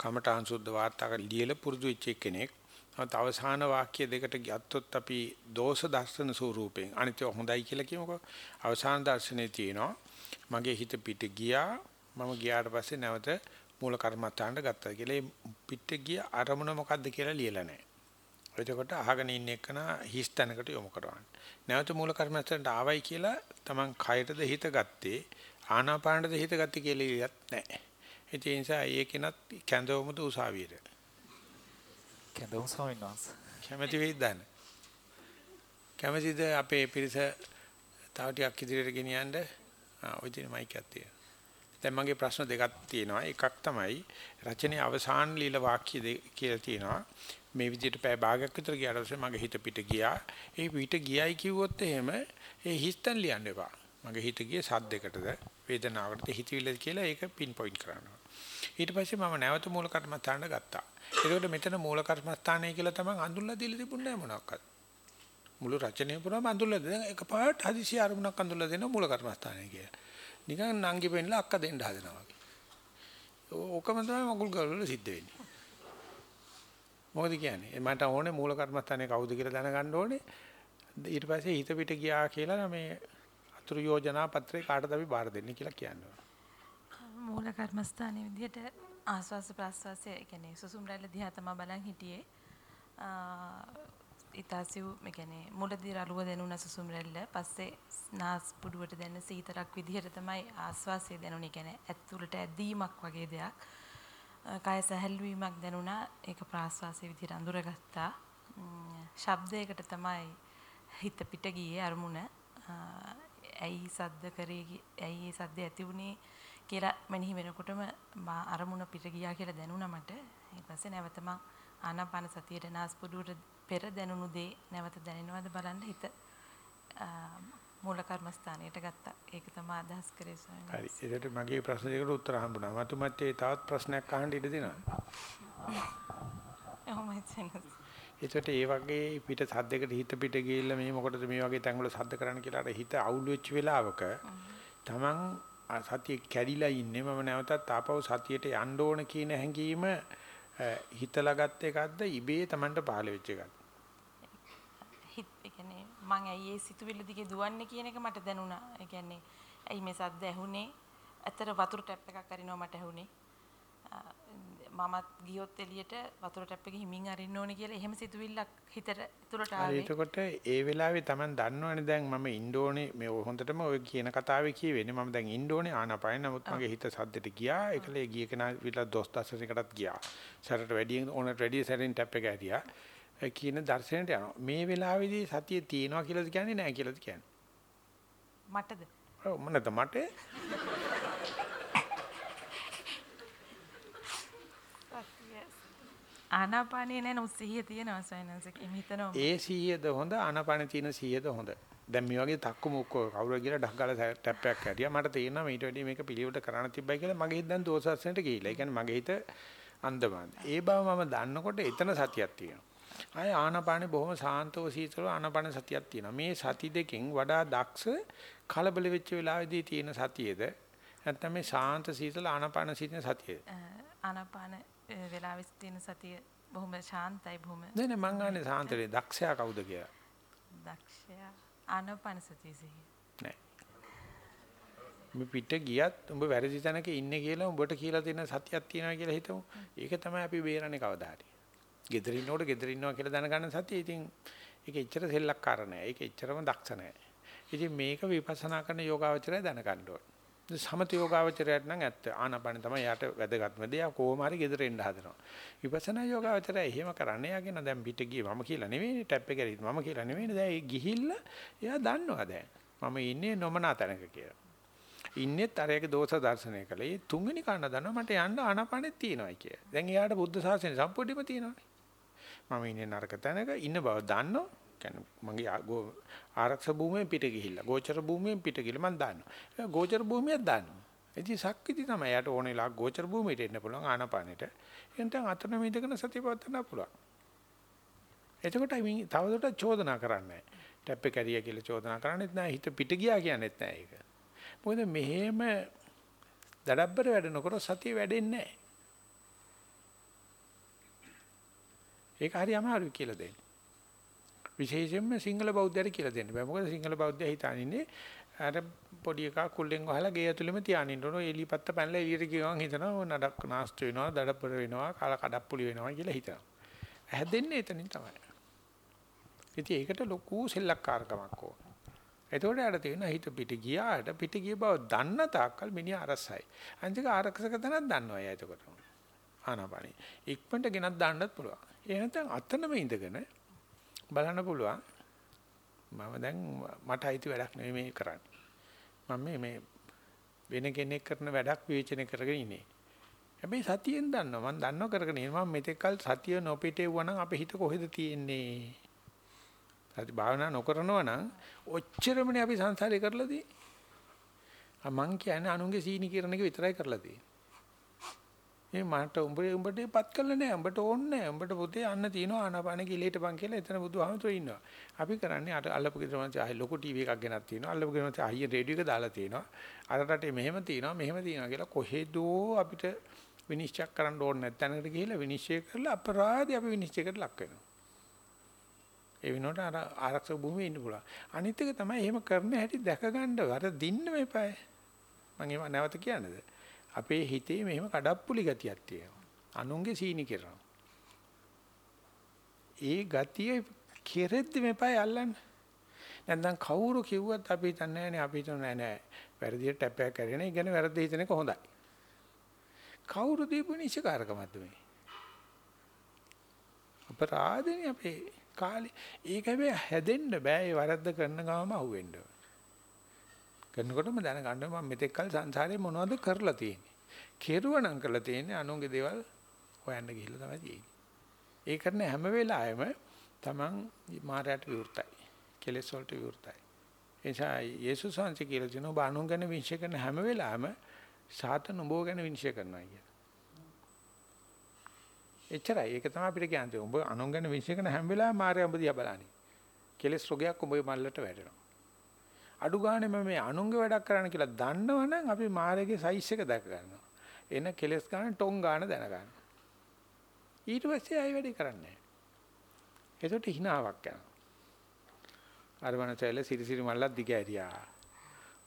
කමඨාන් සුද්ධ වාර්තාක ලියලා පුරුදු වෙච්ච කෙනෙක්. නමුත් අවසාන වාක්‍ය දෙකට ගත්තොත් අපි දෝෂ දර්ශන ස්වරූපයෙන් අනිත් හොඳයි කියලා කියමුකෝ. අවසාන දර්ශනේ තියෙනවා. මගේ හිත පිට ගියා. මම ගියාට පස්සේ නැවත මූල කර්මත්තාන්ට ගත්තා කියලා. ඒ පිට ගිය අරමුණ මොකද්ද කියලා ලියලා නැහැ. එතකොට අහගෙන ඉන්න එකන හිස් තැනකට යොමු කරවන්න. නැවත මූල කර්මස්ථානට ආවයි කියලා Taman කයටද හිත ගත්තේ ආනාපානටද හිත ගත්තේ කියලා ඉලියත් නැහැ. ඒ නිසා ඒකෙනත් කැඳවමුද උසාවියට. කැඳවමු ස්වාමීන් වහන්සේ. කැමැති වෙයිද දන්න? කැමැතිද අපේ පිරිස තව ටිකක් ඉදිරියට ගෙනියන්න? ආ ඔය දින මයික් එකක් තියෙනවා. දැන් මගේ ප්‍රශ්න දෙකක් තියෙනවා. එකක් තමයි රචනයේ අවසාන ලීල වාක්‍ය කියලා තියෙනවා. මේ විදිහට පැය භාගයක් විතර ගියාට පස්සේ මගේ හිත පිට ගියා. ඒ පිට ගියයි කිව්වොත් එහෙම ඒ හිස්තන් ලියන්න එපා. මගේ හිත ගියේ සද්දයකටද වේදනාවකටද හිතවිල්ලද කියලා ඒක පින් පොයින්ට් කරනවා. ඊට පස්සේ මම නැවත මූල කර්මස්ථානට ගත්තා. ඒකට මෙතන මූල කර්මස්ථානය කියලා තමයි අඳුල්ලා දීලා තිබුණේ නැහැ මොනවාක්වත්. මුළු රචනය පුරාම අඳුල්ලා දෙන එකපාරට හදිසි අරමුණක් අඳුල්ලා දෙන මූල කර්මස්ථානය කියලා. නිකන් නංගි පෙන්නලා අක්ක දෙන්න හදනවා වගේ. ඕකම තමයි මගුල් ගල්වල සිද්ධ වෙන්නේ. මොකද කියන්නේ? මට ඕනේ මූල කර්මස්ථානේ කවුද කියලා දැනගන්න ඕනේ. ඊට පස්සේ හිත පිට ගියා කියලා මේ අතුරු යෝජනා පත්‍රේ කාටද අපි බාර දෙන්නේ කියලා කියනවා. මූල කර්මස්ථානයේ විදිහට ආස්වාස ප්‍රාස්වාසය කියන්නේ සුසුම් රැල්ල දිහා තමයි බලන් හිටියේ. ඊතාසියු මේ කියන්නේ මුලදී රළුව දෙනුන සුසුම් රැල්ල පස්සේ නාස් පුඩුවට දැනෙන සීතරක් විදිහට තමයි ආස්වාසය දැනුනේ. කියන්නේ ඇතුළට ඇදීමක් වගේ දෙයක්. කය සැහැල්ලු වීමක් දැනුණා. ඒක ප්‍රාස්වාසයේ විදිහට අඳුරගත්තා. ශබ්දයකට තමයි හිත පිට ගියේ අරමුණ. ඇයි සද්ද කරේ ඇයි සද්ද ඇති වුනේ කියලා මෙනෙහි වෙනකොටම මා අරමුණ පිට ගියා කියලා දැනුණා මට. ඊට පස්සේ නැවත මං ආනාපාන සතියේ නාස්පුඩුවට පෙර දැනුණු දේ නැවත දැනෙනවද බලන්න හිත මූල කර්මස්ථානයට ගත්තා. ඒක තමයි අදහස් කරේ ස්වාමීනි. හරි. ඒකට මගේ ප්‍රශ්න දෙකට උත්තර හම්බුණා. මතුමැත්තේ තවත් ප්‍රශ්නයක් අහන්න ඉඩ දෙනවා. එහෙමයි සෙනස්. ඒකට ඒ වගේ පිට සද්දයකට හිත පිට ගිහිල්ලා මේ මොකටද මේ වගේ තැන්වල සද්ද කරන්න කියලා අර හිත අවුල් වෙච්ච වෙලාවක තමන් සතිය කැඩිලා ඉන්නේ මම නැවතත් ආපහු සතියට යන්න ඕන කියන හැඟීම හිතලා ගත්ත එකක්ද ඉබේ Tamanට පහළ වෙච්ච එකක්ද කියන්නේ මං ඇයි ඒ සිතුවිල්ල දිගේ දුවන්නේ කියන එක මට දැනුණා. ඒ කියන්නේ ඇයි මේ සද්ද ඇහුනේ? ඇතර වතුර ටැප් එකක් අරිනවා මට ඇහුනේ. මමත් ගියොත් එළියට වතුර ටැප් එක හිමින් අරින්න ඕනේ කියලා එහෙම සිතුවිල්ලක් හිතට තුලට ආවේ. එතකොට ඒ වෙලාවේ Taman දන්නවනේ දැන් මම ඉන්න ඕනේ මේ හොඳටම ඔය කියන කතාවේ කියවෙන්නේ මම දැන් ඉන්න ඕනේ ආනාපාන නමුත් මගේ හිත සද්දෙට ගියා ඒකලේ ගිය කෙනා විතර දොස් දසරකටත් ගියා. සැරට වැඩියෙන් ඕනට වැඩි සැරෙන් ටැප් එක ඇරියා. කියන දර්ශනයට යනවා. මේ වෙලාවේදී සතිය තියෙනවා කියලාද කියන්නේ නැහැ කියලාද කියන්නේ? මටද? ඔව් මනද මට ආනාපානිය නෑ නමුත් සිහිය තියෙනවා සයනන්ස කිම හිතනවා. ඒ සිහියද හොඳ ආනාපාන තියෙන සිහියද හොඳ. දැන් මේ වගේ තක්කු මුක්කෝ කවුරු කියලා ඩක් ගාලා ටැප් එකක් හැටියා මට තේරෙනවා මීට වැඩිය මේක පිළිවෙලට කරන්න තිබ්බයි කියලා මගේ හිත දැන් දෝසස්සනට ගිහිලා. ඒ කියන්නේ මගේ හිත අන්දමන්ද. ඒ බව මම දන්නකොට එතන සතියක් තියෙනවා. ආය ආනාපානේ බොහොම සාන්තව සීතලව ආනාපාන සතියක් තියෙනවා. මේ සති දෙකෙන් වඩා දක්ෂ කලබල වෙච්ච වෙලාවේදී තියෙන සතියේද නැත්නම් මේ සාන්ත සීතල ආනාපාන සිටින සතියේද? ආනාපාන වෙලාවෙස් තියෙන සතිය බොහොම ශාන්තයි බොහොම නෑ නෑ මං අහන්නේ සාන්තලේ දක්ෂයා කවුද කියලා දක්ෂයා ආනාපාන සතිය සිහිය නෑ මේ පිට ගියත් උඹ වැරදි තැනක ඉන්නේ කියලා උඹට කියලා දෙන සතියක් තියෙනවා කියලා හිතමු. ඒක තමයි අපි බේරන්නේ කවදා හරි. Gedara ඉන්නකොට gedara ඉන්නවා කියලා දැනගන්න සතිය ඉතින් ඒක එච්චර සෙල්ලක්කාර නෑ. ඒක එච්චරම දක්ෂ නෑ. ඉතින් මේක විපස්සනා කරන යෝගාවචරය දැනගන්න ඕන. සමත යෝගාවචරයට නම් ඇත්ත. ආනාපාන තමයි යාට වැදගත්ම දේ. කොහොම හරි gedara එන්න හදනවා. විපස්සනා යෝගාවචරය එහෙම කරන්නේ. යාගෙන දැන් පිට ගියේ මම කියලා නෙවෙයි. ටැප් එක ඇරිත් මම කියලා නෙවෙයි. දැන් ඒ ගිහිල්ලා එයා දන්නවා දැන්. මම ඉන්නේ නොමනා තැනක කියලා. ඉන්නෙත් අරයගේ දෝෂ දර්ශනය කළේ. ඒ තුන්වෙනි කාරණා දන්නවා මට යන්න ආනාපානෙත් තියෙනවායි කිය. දැන් එයාට බුද්ධ ශාසනය සම්පූර්ණයෙන්ම තියෙනවානේ. මම ඉන්නේ නරක තැනක ඉන්න බව දන්නවා. කියන්නේ මගේ ආරක්ෂක භූමියෙන් පිට ගිහිල්ලා ගෝචර භූමියෙන් පිට ගිහලා මම දන්නවා. ගෝචර භූමියක් දන්නවා. ඉතින් සක්විති තමයි යට ඕනේ ලා ගෝචර භූමියට එන්න පුළුවන් ආනාපානෙට. එතෙන් අතන මිදගෙන සතිය පවත්වන්න පුළුවන්. එතකොට මේ තවදුරටත් චෝදනා කරන්නේ නැහැ. ටැප් එක කැරියා කියලා චෝදනා කරන්නේත් නැහැ. හිත පිට ගියා කියන්නේත් නැහැ ඒක. මොකද මෙහෙම දඩබ්බර වැඩ නොකර සතිය වැඩෙන්නේ නැහැ. ඒක හරි අමාරුයි කියලා දෙන්න. විශේෂයෙන්ම සිංහල බෞද්ධයට කියලා දෙන්න බෑ. මොකද සිංහල බෞද්ධය හිතන්නේ අර පොඩි එකා කුල්ලෙන් වහලා ගේ ඇතුළෙම තියාගෙන ඉන්න ඕන. එලිපත්ත පැනලා එළියට ගියවන් හිතනවා නඩක් නාස්තු වෙනවා, දඩබ්බර වෙනවා, කාල කඩප්පුලි වෙනවා කියලා හිතනවා. හැදෙන්නේ එතනින් තමයි. ඉතින් ඒකට ලොකු සෙල්ලක්කාරකමක් ඕන. එතකොට යාට තියෙන හිත පිට ගියාට පිට ගිය බව දන්න තාක්කල් මිනිහා අරසයි. අන්තික ආරක්ෂක තැනක් දන්නවා එයා එතකොට. ආනාපානි. ඉක්මනට ගෙනත් දාන්නත් පුළුවන්. ඒ නැත්නම් අතනම ඉඳගෙන බලන්න පුළුවන්. මම දැන් මට අයිති වැඩක් නෙමෙයි මේ කරන්නේ. මම මේ මේ වෙන කෙනෙක් කරන වැඩක් විවේචනය කරගෙන ඉන්නේ. හැබැයි සතියෙන් දන්නවා මම දන්නව කරගෙන ඉන්නේ මම මෙතෙක්කල් සතිය නොපිටෙවුවා නම් අපේ හිත කොහෙද තියෙන්නේ සති භාවනා නොකරනවා නම් ඔච්චරමනේ අපි සංසාරේ කරලා තියෙන්නේ. මං කියන්නේ අනුන්ගේ සීනි කිරණ එක විතරයි කරලා තියෙන්නේ. මේ මට උඹ උඹට පත් කළ නෑ උඹට ඕනේ නෑ උඹට පුතේ අන්න තියෙනවා ආනාපාන කිලේට බං කියලා එතන බුදුහාමුදුරුවෝ ඉන්නවා. අපි කරන්නේ අර අල්ලපු ගෙදරම ආයි ලොකු ටීවී එකක් ගෙනත් තියෙනවා. අල්ලපු ගෙදරම ආයි රේඩියෝ එක දාලා තියෙනවා. අර රටේ මෙහෙම තියෙනවා මෙහෙම තියෙනවා කියලා කොහෙදෝ අපිට විනිශ්චය කරන්න ඕනේ නැත්නම් ගිහිල්ලා විනිශ්චය කරලා අපරාධي අපි විනිශ්චයකට ලක් වෙනවා. ඒ වෙනකොට අර ආරක්ෂක භූමියේ ඉන්න පුළුවන්. අනිත් එක තමයි එහෙම කරන හැටි දැක ගන්න අර දින්න මේපයි. මම ඒව නැවත කියන්නද? අපේ හිතේ මෙහෙම කඩප්පුලි ගතියක් තියෙනවා. අනුන්ගේ සීනි කරනවා. ඒ ගතිය කෙරෙද්දි මේපයි අල්ලන්න. නැත්නම් කවුරු කිව්වත් අපි හිතන්නේ නැහැ අපි හිතන්නේ නැහැ. වැරදියට ටැප් එකක් කරගෙන ඉගෙන වැරදි හිතන එක හොඳයි. කවුරු දීපු නිශ්චකාරකමක්ද මේ? අපරාධනේ අපේ කාලේ ඒක හැබැයි හැදෙන්න බෑ ඒ වරද්ද කරන ගමම අහුවෙන්න කරනකොටම දැනගන්න මම මෙතෙක් කල සංසාරේ මොනවද කරලා තියෙන්නේ කෙරුවනම් කරලා තියෙන්නේ අනුන්ගේ දේවල් හොයන්න ගිහිල්ලා තමයි තියෙන්නේ ඒ කරන හැම වෙලාවෙම Taman මාරයට විවෘතයි කෙලෙස් වලට විවෘතයි එනිසා යේසුස් වහන්සේ කියලා දෙනවා ඔබ අනුන් ගැන විශ්ය කරන හැම වෙලාවෙම සාතන උඹව ගැන විශ්ය කරනවා කියලා එච්චරයි. ඒක තමයි අපිට කියන්නේ. උඹ අනුන් ගැන විශ්ය කරන හැම වෙලාවෙම මායя උඹ දිහා බලන්නේ. කෙලස් රෝගයක් උඹේ මල්ලට වැටෙනවා. අඩු ගානේ මම මේ අනුන්ගේ වැඩක් කරන්න කියලා දන්නවනම් අපි මායගේ සයිස් එක දැක ගන්නවා. එන කෙලස් ගන්න ටොං ගන්න දැන ගන්නවා. ඊට පස්සේ ආයෙ වැඩි කරන්නේ නැහැ. ඒකට හිනාවක් යනවා. අර මනසෙල සිරිසිරි මල්ලක් දිග ඇරියා.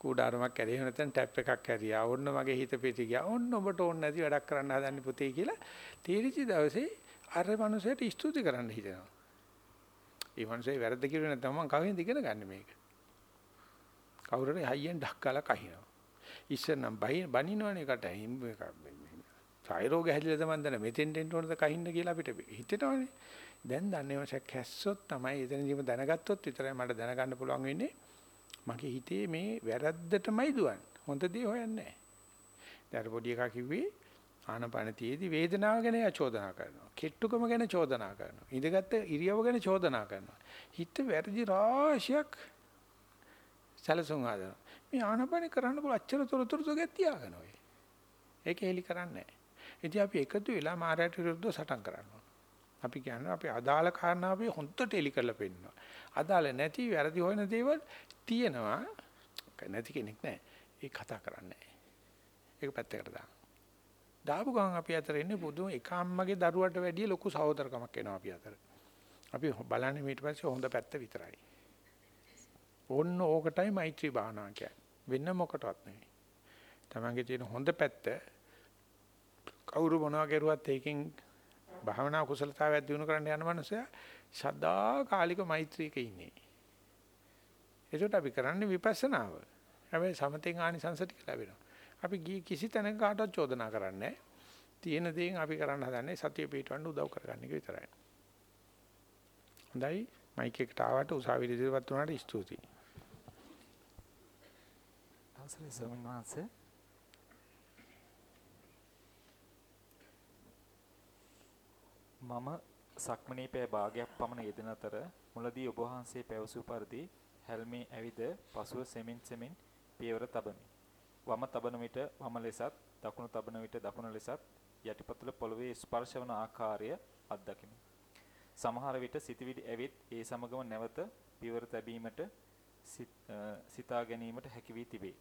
කූඩාරමක් ඇරිය නැත්නම් ටැප් එකක් ඇරියා. ඔන්න මගේ හිත පිටි ගියා. ඔන්න ඔබට ඕන නැති වැඩක් කරන්න හදන්නේ පුතේ කියලා තීරිචි දවසේ අර මනුස්සයට ස්තුති කරන්න හිතෙනවා. ඒ මනුස්සයා වැරද්ද කිව්වේ නැත්නම් මම කවෙන්ද ඉගෙන ගන්න මේක. කවුරුරේ හයියෙන් ඩක්කලා කහිනවා. ඉස්සර නම් බනිනවනේ කට හිම් එක. සායරෝග හැදිලා තමයි දන්න මෙතෙන් දෙන්න ඕනද කහින්න කියලා අපිට හිතෙනවනේ. දැන් දන්නේ මාසක් හැස්සොත් තමයි එතනදීම දැනගත්තොත් විතරයි මට දැනගන්න පුළුවන් වෙන්නේ. මගේ හිතේ මේ වැරද්දටමයි දුවන්නේ. හොඳ දේ හොයන්නේ නැහැ. දැන් පොඩි එකා කිව්වේ ආනපනතියේදී වේදනාව ගැන චෝදනා කරනවා. කෙට්ටුකම ගැන චෝදනා කරනවා. ඉඳගත් ඉරියව ගැන චෝදනා කරනවා. හිත වැරදි රාශියක් සැලසුම් හදනවා. මේ ආනපන කරන්න පුළුවන් අච්චර තොරතුරු සොගෙත් තියාගෙන ඔය. ඒක හෙලි කරන්නේ නැහැ. ඉතින් අපි එකතු වෙලා මාරයට විරුද්ධව සටන් කරනවා. අපි කියන්නේ අපි අදාළ කාරණාවේ හොන්දට එලි කරලා පෙන්නනවා. අදාළ නැති වැරදි හොයන දේවල් තියෙනවා. නැති කෙනෙක් නැහැ. ඒක කතා කරන්නේ නැහැ. ඒක පැත්තකට දාන්න. දාපු ගමන් අපි අතර ඉන්නේ පුදුම එක අම්මගේ දරුවට වැඩිය ලොකු සහෝදරකමක් එනවා අපි අතර. අපි බලන්නේ ඊට පස්සේ හොඳ පැත්ත විතරයි. ඕන්න ඕකටයි මෛත්‍රී භාවනාව කියන්නේ. වෙන මොකටවත් නෙවෙයි. තමන්ගේ තියෙන හොඳ පැත්ත කවුරු මොනවා කරුවත් ඒකෙන් භාවනා කුසලතාවයක් දිනු කරන්න යන මනුස්සයා සදා කාලික මෛත්‍රියක ඉන්නේ. ඒකට අපි කරන්නේ විපස්සනාව. හැබැයි සමතෙන් ආනිසංස ටික ලැබෙනවා. අපි ගිය කිසි තැනක කාටවත් චෝදනා කරන්නේ තියෙන දේෙන් අපි කරන්න හදන්නේ සතිය පිටවන්න උදව් කරගන්න එක විතරයි. හොඳයි මයික් එකට ආවට උසාවිය ඉදිරියපත් වුණාට ස්තුතියි. අවසරයි ස්වාමීන් වහන්සේ මම සක්මණේ පෑ භාගයක් පමණ යෙදෙන අතර මුලදී ඔබ වහන්සේ පැවසූ පරිදි හැල්මේ ඇවිද පසුව සෙමින් සෙමින් පියවර තබමි. වම තබන විට වම ලෙසත් දකුණු තබන විට දකුණ ලෙසත් යටිපතුල පොළවේ ස්පර්ශ වන ආකාරය අත්දකිමි. සමහර විට සිතවිලි ඇවිත් ඒ සමගම නැවත පියවර තැබීමට සිතා ගැනීමට හැකි වී තිබේ.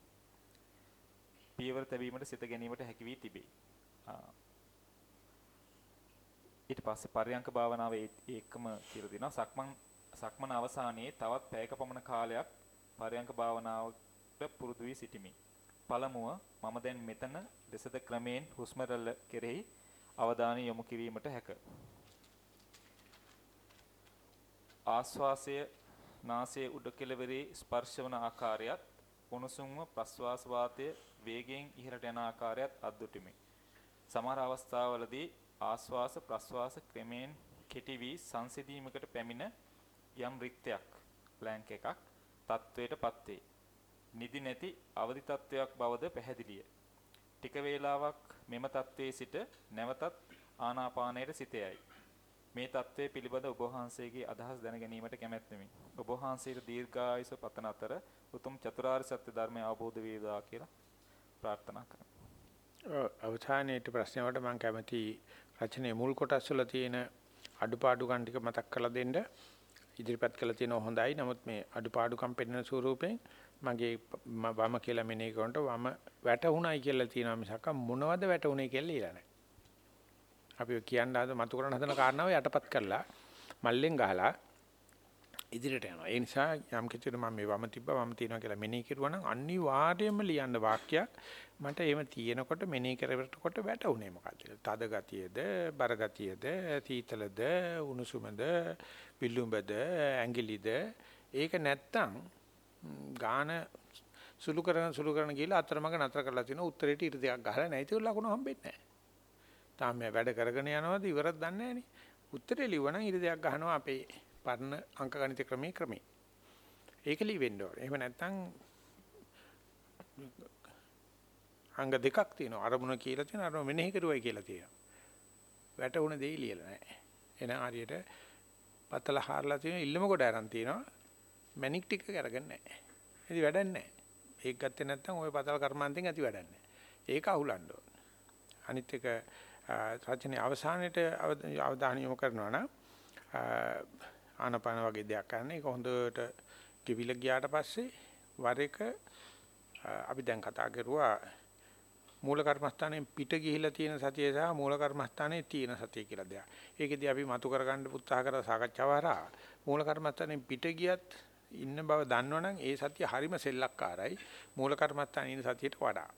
පියවර තැබීමට සිත ගැනීමට හැකි වී තිබේ. ඊට පස්සේ පර්යංක භාවනාව ඒකම කියලා දෙනවා. සක්මන් සක්මන අවසානයේ තවත් පැයක පමණ කාලයක් පර්යංක භාවනාවට පුරුදු වී සිටිමි. පළමුව මම දැන් මෙතන ලෙසද ක්‍රමයෙන් හුස්ම කෙරෙහි අවධානය යොමු කිරීමට හැක. ආශ්වාසය නාසයේ උඩ කෙළවරේ ස්පර්ශ වන ආකාරයත් උණුසුම්ව ප්‍රශ්වාස වාතය වේගයෙන් ඉහළට යන ආකාරයත් අද්දුටිමි. සමහර අවස්ථාවලදී ආශ්වාස ප්‍රශ්වාස ක්‍රමයෙන් කෙටි වී සංසිඳීමකට පැමිණ යම් රික්තයක් බ්ලැන්ක් එකක් තත්වයටපත් වේ. නිදි නැති අවදි තත්වයක් බවද පැහැදිලිය. ටික වේලාවක් මෙම තත්වයේ සිට නැවතත් ආනාපානයට සිත යයි. මේ தત્ත්වය පිළිබඳ ඔබ වහන්සේගේ අදහස් දැන ගැනීමට කැමැත්තෙමි. ඔබ වහන්සේට දීර්ඝායුෂ පතන අතර උතුම් චතුරාර්ය සත්‍ය ධර්මය අවබෝධ වේවා කියලා ප්‍රාර්ථනා කරමි. අවධානයේට ප්‍රශ්න වලට මම කැමති රචනයේ මුල් කොටස් වල තියෙන අඩුපාඩුකම් ටික මතක් කරලා දෙන්න ඉදිරිපත් කළ තියෙන හොඳයි. නමුත් මේ අඩුපාඩුකම් පෙන්වන ස්වරූපයෙන් මගේ වම කියලා මෙනෙහි කරනකොට වම වැටුණයි කියලා තියෙනවා මිසක් මොනවද වැටුනේ කියලා ඉලා නැහැ. අපි කියන්න හද මතු කරන හදන කාරණාව යටපත් කරලා මල්ලෙන් ගහලා ඉදිරියට යනවා. ඒ නිසා යම් කිසිද මම මේ වම තිබ්බා වම තියනවා කියලා මෙනෙහි කරුවා නම් අනිවාර්යයෙන්ම ලියන්න වාක්‍යයක් මට එහෙම තියෙනකොට මෙනෙහි කරනකොට වැටුනේ මොකක්ද තද ගතියද, බර ගතියද, තීතලද, උණුසුමද, විලුඹද, ඇඟිලිද ඒක නැත්තම් ගාන සුළු කරන සුළු කරන කියලා අතරමඟ නතර කරලා තිනවා උත්තරේට ඉර දෙකක් ගහලා නැති ලකුණු හම්බෙන්නේ නැහැ. තාම මේ වැඩ කරගෙන යනවාද ඉවරක් දන්නේ නැහනේ. උත්තරේ ලිව්වනම් ඉර දෙයක් ගහනවා අපේ පරණ අංක ගණිත ක්‍රමයේ ක්‍රමේ. ඒක ලිවෙන්න ඕනේ. එහෙම නැත්නම් අංග දෙකක් තියෙනවා. අරමුණ කියලා තියෙනවා. අරමුණ මෙනෙහි කරුවයි කියලා තියෙනවා. වැටුණ දෙයි ලියලා නැහැ. එහෙනම් හරියට පතල හාරලා තියෙන ඉල්ලම කොට අරන් තියෙනවා. මැනික් ටික අරගෙන නැහැ. ඉතින් වැඩක් නැහැ. ඒක ගත්තේ නැත්නම් ওই පතල කර්මාන්තෙන් ඇති වැඩක් නැහැ. ඒක අහුලන්න ඕන. අනිත් එක රචනයේ අවසානයේට අවධානය යොමු කරනවා නම් ආනපාන වගේ දෙයක් කරන්න ඒක හොඳට කිවිල ගියාට පස්සේ වර එක අපි දැන් කතා කරුවා මූල කර්මස්ථානයෙන් පිට ගිහිලා තියෙන සතිය සහ මූල කර්මස්ථානයේ තියෙන සතිය කියලා දෙයක්. ඒකෙදී අපි මතු කරගන්න උත්සාහ කරලා සාකච්ඡාව හරහා මූල කර්මස්ථානයෙන් පිට ගියත් ඉන්න බව දන්නවනම් ඒ සතිය හරිම සෙල්ලක්කාරයි මූල කර්මස්ථානයේ ඉන්න සතියට වඩා.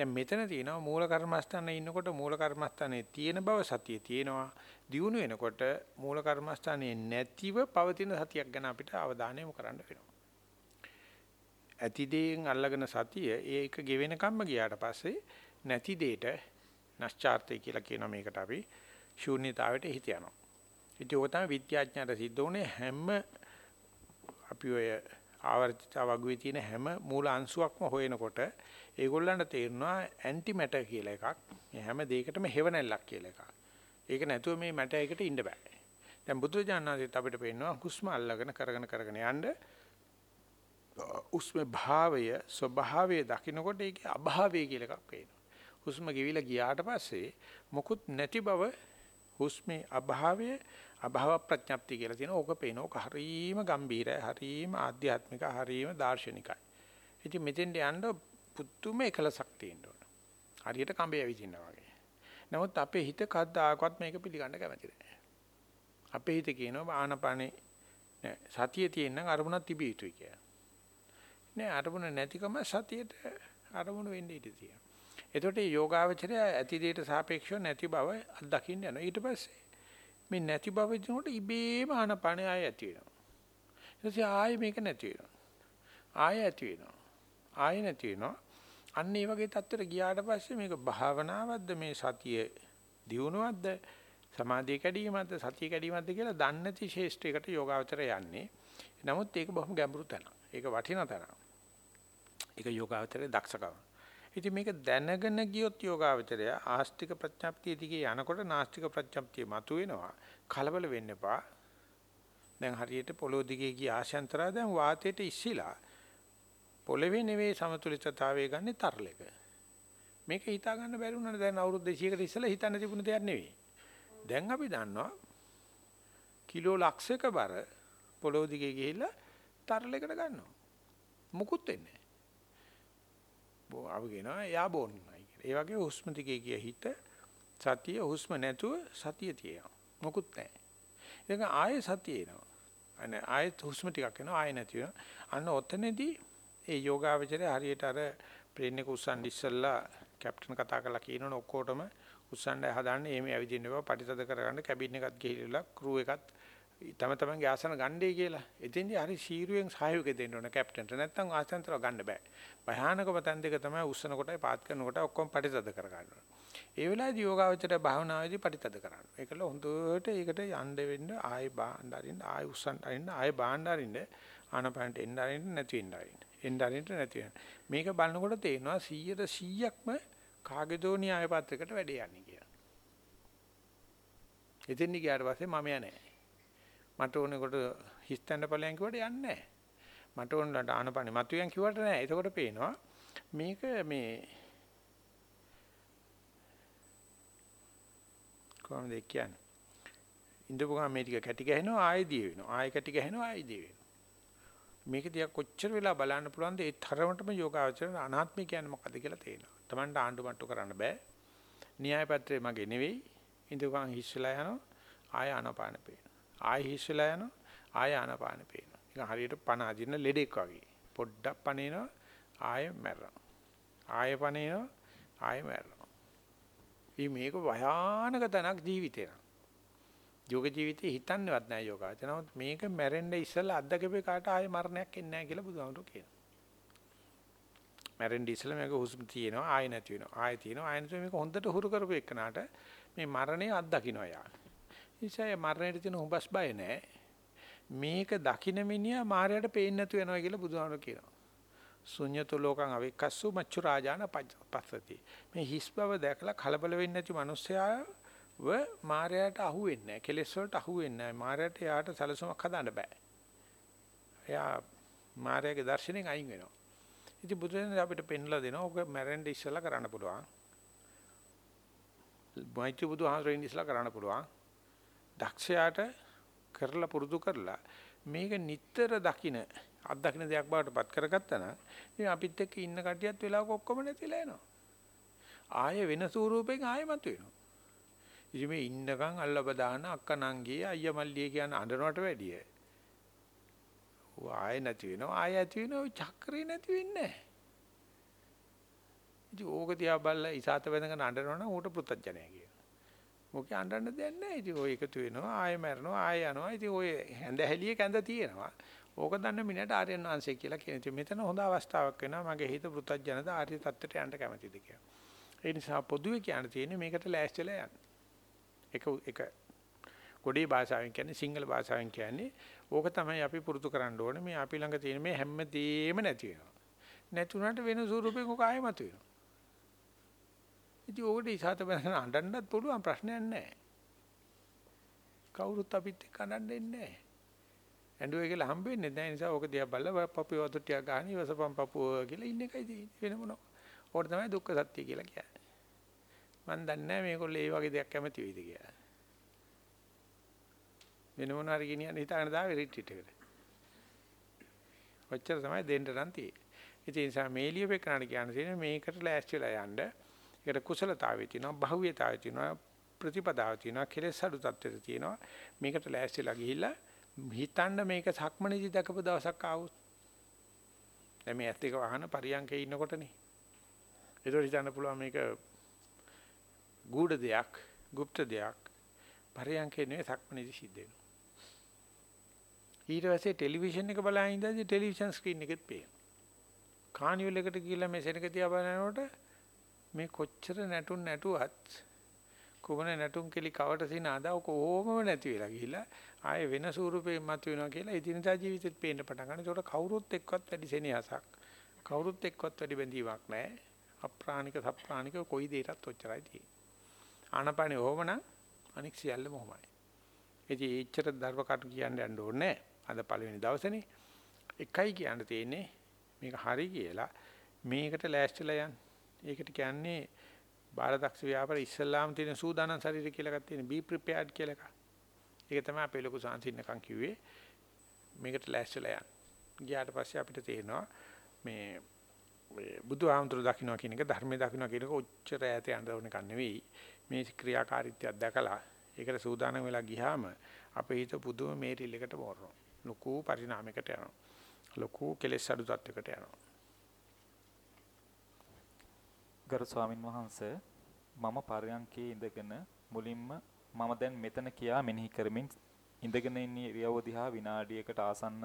දැන් මෙතන තියෙනවා මූල කර්මස්ථානයේ ඉන්නකොට මූල කර්මස්ථානයේ තියෙන බව සතිය තියෙනවා. දියුණු වෙනකොට මූල කර්මස්ථානයේ නැතිව පවතින සතියක් ගැන අපිට අවධානය යොමු කරන්න වෙනවා. ඇතිදීන් අල්ලගෙන සතිය ඒක ගෙවෙනකම්ම ගියාට පස්සේ නැති දෙයට නැස්චාර්තය කියලා කියන මේකට අපි ශූන්‍යතාවයට හිත යනවා. ඉතින් ඕක තමයි විද්‍යාඥයන්ට සිද්ධ වුණේ හැම අපි ඔය ආවර්තිත වගුවේ තියෙන හැම මූල අංශුවක්ම හොයනකොට ඒගොල්ලන්ට තේරෙනවා ඇන්ටි මැටර් කියලා එකක්. මේ හැම දෙයකටම හෙවණැල්ලක් කියලා එකක්. ඒක නැතුව මේ මැටර් එකට ඉන්න බෑ. දැන් බුදුරජාණන්සේත් අපිට පේනවා හුස්ම අල්ලගෙන කරගෙන කරගෙන යන්න උස්මේ භාවය ස්වභාවය දකින්නකොට ඒකේ අභාවය කියලා එකක් වෙනවා. හුස්ම ගෙවිලා ගියාට පස්සේ මොකුත් නැති බව හුස්මේ අභාවය අභාව ප්‍රඥප්ති කියලා තියෙන ඕක පේන ඕක හරීම ගම්බීරයි හරීම ආධ්‍යාත්මික හරීම දාර්ශනිකයි. ඉතින් මෙතෙන්ට යන්න පුදුම එකලසක් තියෙන්න ඕන. හරියට කඹේ ඇවිදිනවා වගේ. නමුත් අපේ හිත කද්දාකවත් මේක පිළිගන්න කැමති නැහැ. අපේ හිත කියනවා ආනපනේ නෑ සතිය තියෙන අරමුණක් තිබිය යුතුයි කියලා. නෑ අරමුණ නැතිකම සතියට අරමුණු වෙන්න ඉඩ තියෙනවා. එතකොට මේ යෝගාවචරය ඇති දෙයට සාපේක්ෂව නැති බව අත්දකින්න යනවා. ඊට පස්සේ මේ නැති බව දිනකොට ඉබේම ආනපන ආය ඇති වෙනවා. ඊට පස්සේ ආයෙ මේක නැති වෙනවා. ආයෙ ඇති වෙනවා. ආයෙ නැති වෙනවා. අන්න ඒ වගේ තත්ත්වයට ගියාට පස්සේ මේක භාවනාවක්ද මේ සතිය දියුණුවක්ද සමාධිය කැඩීමක්ද සතිය කැඩීමක්ද කියලා දන්නේ නැති ශේෂ්ත්‍රයකට යෝගාවචරය යන්නේ. නමුත් ඒක බොහොම ගැඹුරු තැනක්. ඒක වටිනා තැනක්. ඒක යෝගාවචරයේ දක්ෂකම. ඉතින් මේක දැනගෙන ගියොත් යෝගාවචරය ආස්තික ප්‍රඥප්තිය දිගේ යනකොට නාස්තික ප්‍රඥප්තිය මතුවෙනවා. කලබල වෙන්න එපා. දැන් හරියට පොළොව දිගේ ගිය ආශයන්තරා දැන් වාතයට ඉස්සිලා පොළවේ නෙවෙයි සමතුලිතතාවය ගන්න තරලෙක. මේක හිතා ගන්න බැරි වුණානේ දැන් අවුරුදු 200කට ඉස්සෙල්ලා හිතන්න තිබුණ දෙයක් නෙවෙයි. දැන් අපි දන්නවා කිලෝ ලක්ෂයක බර පොළොව දිගේ ගිහිල්ලා තරලයකට ගන්නවා. මුකුත් වෙන්නේ නැහැ. අපි කියනවා යා බෝන්නයි කියලා. ඒ වගේ හුස්ම දිගේ ගිය හිත සතිය හුස්ම නැතුව සතිය තියෙනවා. මුකුත් නැහැ. ඒක ආයේ සතිය එනවා. අනේ ආයෙත් හුස්ම ටිකක් එනවා ආයෙ නැති වෙනවා. අන්න ඔතනදී ඒ යෝගාවචරය හරියට අර ප්ලේන් එක උස්සන් ඉස්සල්ලා කැප්ටන් කතා කරලා කියනවනේ ඔක්කොටම උස්සන්න හදාන්නේ එහෙම ඇවිදින්න බෑ පරිතද කරගන්න කැබින් එකත් ගිහිල්ලා ක්‍රූ එකත් තම තමන්ගේ ආසන ගන්නයි කියලා. එතෙන්දී හරි සීරුවෙන් සහයෝගය දෙන්න ඕන කැප්ටන්ට. නැත්තම් ආසනතර ගන්න බෑ. භයානකම තැන් දෙක තමයි උස්සන කොටයි පාත් කරන කොට ඔක්කොම පරිතද කරගන්න ඕන. ඒ වෙලාවේදී යෝගාවචරය භාවනාවේදී පරිතද කරන්න. ඒකල හොඳට ඒකට යන්න වෙන්න ආයෙ බාන්න අරින්න ආයෙ උස්සන්න අරින්න ආයෙ බාන්න අරින්න ආනපනට එන්න අරින්න නැති වෙන්න අරින්න. එන්න අරින්න නැති වෙන්න. මේක බලනකොට තේනවා 100ට 100ක්ම කාගේදෝ න්‍යාය පත්‍රයකට වැඩ යන්නේ කියලා. එතෙන් ගියාට පස්සේ මම යන්නේ මට ඕනේ කොට හිස්තැන්න ඵලයන් කිව්වට යන්නේ නැහැ. මට ඕනලට ආනපනෙ මතුයන් කිව්වට නෑ. එතකොට පේනවා මේක මේ කොහොමද කියන්නේ? ඉඳපු ගමන් මේ ටික කැටි ගහනවා ආයෙ දිය වෙනවා. ආයෙ කැටි ගහනවා ආයෙ දිය වෙනවා. මේක දිහා කොච්චර වෙලා බලන්න පුළුවන්ද ඒ තරමටම යෝගාචරණ අනාත්මය කියන්නේ මොකද්ද කියලා තේරෙනවා. Tamanට ආණ්ඩු මට්ටු කරන්න බෑ. න්‍යාය පත්‍රය මගේ නෙවෙයි. ඉඳුකන් හිස්සලා යනවා ආය ආනපාන පේනවා. ආය හිස්සලා යනවා ආය ආනපාන පේනවා. ඒක හරියට පණ අදින්න ලෙඩෙක් වගේ. පොඩ්ඩක් පණේනවා ආය මැරෙනවා. ආය පණේනවා ආය මැරෙනවා. මේක භයානක තනක් ජීවිතේ න ะ. යෝග ජීවිතේ හිතන්නේවත් නැහැ යෝගාචර. නමුත් මේක මැරෙන්න ඉස්සෙල්ලා අද්දකපේ කාට ආයේ මරණයක් එන්නේ නැහැ කියලා බුදුහාමුදුරු කියනවා. මැරෙන්න ඉස්සෙල්ලා මේක හුස්ම තියෙනවා ආයෙ නැති වෙනවා. ආයෙ තියෙනවා ආයෙ නැති මේක හොඳට හුරු කරපු එකනට මේ මරණය අත්දකින්න යා. ඉතින් මරණයට තියෙන හුඹස් බය නැහැ. මේක දකින්න මිනිහා මායයට පේන්නේ නැතු වෙනවා කියලා බුදුහාමුදුරු කියනවා. ශුන්‍යතු ලෝකං අවික්කස්සු මච්චු රාජාන පස්සති. මේ හිස් බව දැකලා කලබල වෙන්නේ නැති මිනිස්සයා ව මායයට අහු වෙන්නේ නැහැ. කෙලෙස් වලට අහු වෙන්නේ නැහැ. මායයට යාට සැලසුමක් හදාන්න බෑ. එයා මායගේ දර්ශනෙන් අයින් වෙනවා. ඉතින් බුදුරජාණන් අපිට පෙන්ලා දෙනවා ඔක මැරෙන්න ඉස්සලා කරන්න පුළුවන්. මෛත්‍රී බුදුහාමරෙන් ඉස්සලා කරන්න පුළුවන්. දක්ෂයාට කරලා පුරුදු කරලා මේක නිතර දකින අත්දකින්න දෙයක් බවට පත් කරගත්තා නම් ඉතින් අපිත් එක්ක ඉන්න කටියත් වෙලාවක ඔක්කොම නැතිලා එනවා. ආයෙ වෙන ස්වරූපෙන් ආයෙ මතුවෙනවා. ඉතින් මේ ඉන්නකම් අල්ලබ දාන අක්ක නංගී අයියා මල්ලිය කියන අඬනවට වැඩිය. ආයෙ නැති වෙනවා ආයෙ ඇති වෙනවා චක්‍රේ නැති වෙන්නේ නැහැ. ඉතින් ඕක තියා බලලා ඉසాత වැඳගෙන අඬනවනම් ඌට පුත්තජනය කියනවා. මොකද අඬන්න දෙයක් නැහැ. ඉතින් ඔය එකතු වෙනවා ආයෙ මැරෙනවා ආයෙ යනවා. ඉතින් ඔය හැඳ හැලිය කැඳ තියෙනවා. ඕක දන්න මිනිහට ආර්යයන් වංශය කියලා කියන ඉතින් මෙතන හොඳ අවස්ථාවක් වෙනවා. මගේ හිත පුත්තජනද ආර්ය தත්ත්වයට යන්න කැමතිද කියලා. ඒ නිසා පොදුවේ කියන්න තියෙන්නේ මේකට ලෑස්තිලා යන්න. එක එක කොඩේ භාෂාවෙන් කියන්නේ සිංහල භාෂාවෙන් කියන්නේ. ඕක තමයි අපි පුරුදු කරන්න ඕනේ. මේ අපි ළඟ තියෙන මේ හැමදේම නැති වෙනවා. නැතුණට වෙන ස්වරූපයක ඔක ආයෙමතු වෙනවා. ඉතින් ඕකට ඉසాత බඳන අඬන්නත් පුළුවන් ප්‍රශ්නයක් නැහැ. කවුරුත් අපිත් එක්ක අඬන්නේ නැහැ. ඇඬුවේ කියලා හම්බෙන්නේ නැහැ. නිසා ඕක දිහා බලලා පපුව වතු ටික ගන්න ඉවසපම් පපුව කියලා ඉන්න එකයි තියෙන්නේ. වෙන මොනවා. ඕකට තමයි දුක්ඛ සත්‍ය කියලා කියන්නේ. මම දන්නේ නැහැ මේගොල්ලෝ ඒ වගේ දෙයක් කැමති වෙයිද කියලා. වෙන මොන හරි ගෙනියන්න හිතාගෙන දාවේ රිට්‍රීට් එකට. ඔච්චර තමයි දෙන්න නම් තියෙන්නේ. ඉතින් ඒ නිසා මේලිය වෙකනට කියන්න තියෙන්නේ මේකට ලෑස්තිලා යන්න. ඒකට කුසලතාවය තියෙනවා, බහුව්‍යතාවය තියෙනවා, ප්‍රතිපදාව තියෙනවා, කෙලෙස් අඩු තත්ත්වෙට තියෙනවා. මේකට ලෑස්තිලා ගිහිල්ලා හිතන්න මේක සක්මණේදී දැකපු දවසක් ආවොත්. දැන් මේ ඇත්ත එක වහන පරියන්කේ ඉන්නකොටනේ. ඒතකොට හිතන්න පුළුවන් මේක ගුඪ දෙයක්, গুপ্ত දෙයක්. පරියන්කේ නෙවෙයි සක්මනේදී සිද්ධ වෙනවා. ඊට පස්සේ ටෙලිවිෂන් එක බලන ඉඳන්දී ටෙලිවිෂන් ස්ක්‍රීන් එකෙත් පේනවා. කානිවල් එකට ගිහිල්ලා මේ සෙනක තියා බලනකොට මේ කොච්චර නැටුම් නැටුවත් කුමන නැටුම් කෙලි කවට සින ආදා කොහොමම නැති වෙලා ගිහිල්ලා ආයේ වෙන ස්වරූපයෙන් මත වෙනවා කියලා ඉදිනදා ජීවිතෙත් පේන්න පටන් ගන්නවා. ඒකට කවුරුත් එක්කවත් වැඩි සෙනෙහසක්. කවුරුත් එක්කවත් වැඩි බැඳීමක් නැහැ. අප්‍රාණික සප්‍රාණික කොයි දෙයකටත් ඔච්චරයි තියෙන්නේ. ආනපානේ ඕවනම් අනික් සියල්ලම ඔහොමයි. ඉතින් ඒච්චර ධර්ම කටු කියන්න යන්න ඕනේ අද පළවෙනි දවසේනේ. එකයි කියන්න තියෙන්නේ මේක හරි කියලා මේකට ලෑස්තිලා යන්න. ඒකට කියන්නේ බාලදක්ෂ ව්‍යාපාර ඉස්සල්ලාම තියෙන සූදානම් ශරීරය කියලා එකක් තියෙන be prepared කියලා එකක්. ඒක තමයි අපේ ලොකු සංසින්නකම් කිව්වේ. මේකට ලෑස්තිලා යන්න. ගියාට පස්සේ අපිට තේරෙනවා මේ මේ බුදුහාමුදුරු දකින්න කියන එක ධර්මයේ දකින්න කියන එක උච්චර ඈත යන්න ඕන එකක් නෙවෙයි. මේ ක්‍රියාකාරීත්වයක් දැකලා ඒකට සූදානම් වෙලා ගියාම අපේ හිත පුදුම මේරිල් එකට මෝරනවා. ලොකු පරිණාමයකට යනවා. ලොකු කෙලෙස් අඩු තත්යකට යනවා. ගරු ස්වාමින් වහන්සේ මම පරයන්කේ ඉඳගෙන මුලින්ම මම දැන් මෙතන කියා මෙනෙහි කරමින් ඉඳගෙන ඉන්න ඉරියව්ව දිහා විනාඩියකට ආසන්න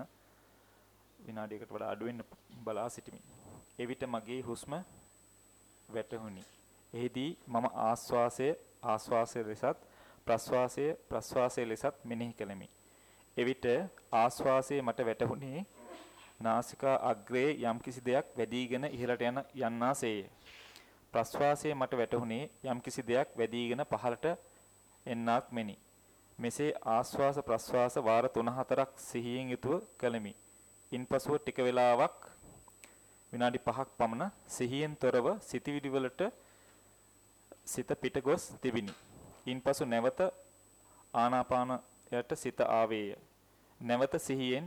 විනාඩියකට වඩා අඩු වෙන්න බලා සිටිමි. එවිට මගේ හුස්ම වැටහුණි. එහිදී මම ආස්වාසය ආස්වාසය ලෙසත් ප්‍රස්වාසය ප්‍රස්වාසය ලෙසත් මෙනෙහි කළෙමි. එවිට ආස්වාසය මට වැටහුණේ නාසිකා අග්‍රයේ යම්කිසි දෙයක් වැඩිගෙන ඉහළට යන යන්නාසේය. ප්‍රස්වාසය මට වැටහුණේ යම්කිසි දෙයක් වැඩිගෙන පහළට එන්නක් මෙනි. මෙසේ ආස්වාස ප්‍රස්වාස වාර 3-4ක් සිහියෙන් යුතුව කළෙමි. ඉන්පසුව ටික වේලාවක් විනාඩි 5ක් පමණ සිහියෙන් තොරව සිතවිලි වලට සිත පිට ගොස් තිබිනි. ඉන්පසු නැවත ආනාපානයට සිත ආවේය. නැවත සිහියෙන්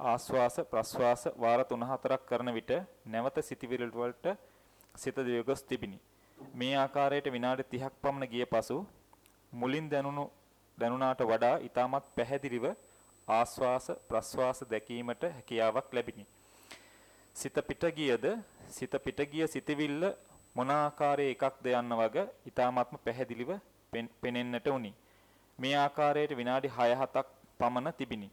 ආස්වාස ප්‍රස්වාස වාර 3-4ක් කරන විට නැවත සිතවිලි වලට සිත දියගොස් තිබිනි. මේ ආකාරයට විනාඩි 30ක් පමණ ගිය පසු මුලින් දැනුණු දැනුණාට වඩා ඊටමත් පැහැදිලිව ආස්වාස ප්‍රස්වාස දැකීමට හැකියාවක් ලැබිනි. සිත පිට ගියද සිත පිට ගිය සිතවිල්ල මොන ආකාරයේ එකක්ද යන්න වග ඊ타ත්ම පැහැදිලිව පෙනෙන්නට උනි. මේ ආකාරයට විනාඩි 6-7ක් පමණ තිබිනි.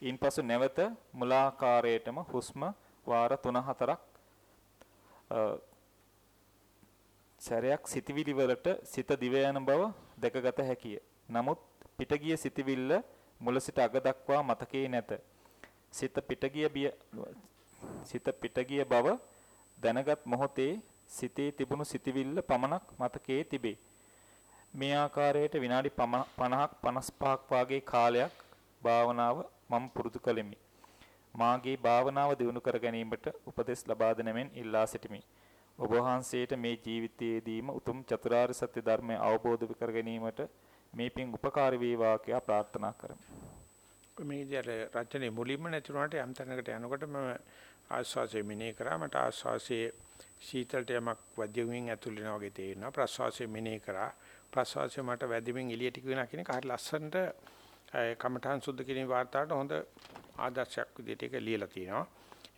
ඉන්පසු නැවත මුලාකාරයටම හුස්ම වාර 3-4ක් සැරයක් සිතවිලි වලට සිත දිව යන බව දැකගත හැකිය. නමුත් පිටගිය සිතවිල්ල මුල සිට අග දක්වා මතකේ නැත. සිත පිටගිය බිය සිත පිටගිය බව දැනගත් මොහොතේ සිතේ තිබුණු සිතවිල්ල පමණක් මතකයේ තිබේ. මේ ආකාරයට විනාඩි 50ක් 55ක් වාගේ කාලයක් භාවනාව මම පුරුදු කළෙමි. මාගේ භාවනාව දියුණු කර ගැනීමට උපදෙස් ලබා දෙනමින් ඉල්ලා සිටිමි. ඔබ වහන්සේට මේ ජීවිතයේදීම උතුම් චතුරාර්ය සත්‍ය ධර්මය අවබෝධ කර ගැනීමට මේ පින් උපකාරී වේවා කියලා ප්‍රාර්ථනා කරමි. මේ විදිහට රචනයේ මුලින්ම නැතුණාට යම් තැනකට යනකොට මම ආස්වාසය මිනේ කරා මට ආස්වාසයේ සීතලට යමක් වදියුමින් ඇතුල් වෙනවා වගේ තේරෙනවා. ප්‍රස්වාසය මිනේ කරා. ප්‍රස්වාසය මට වැදිමින් එළියට ගිනා කියන කාට ලස්සනට කමඨාන් සුද්ධ කිරීම වාර්තාවට හොඳ ආදර්ශයක් විදිහට ඒක ලියලා තිනවා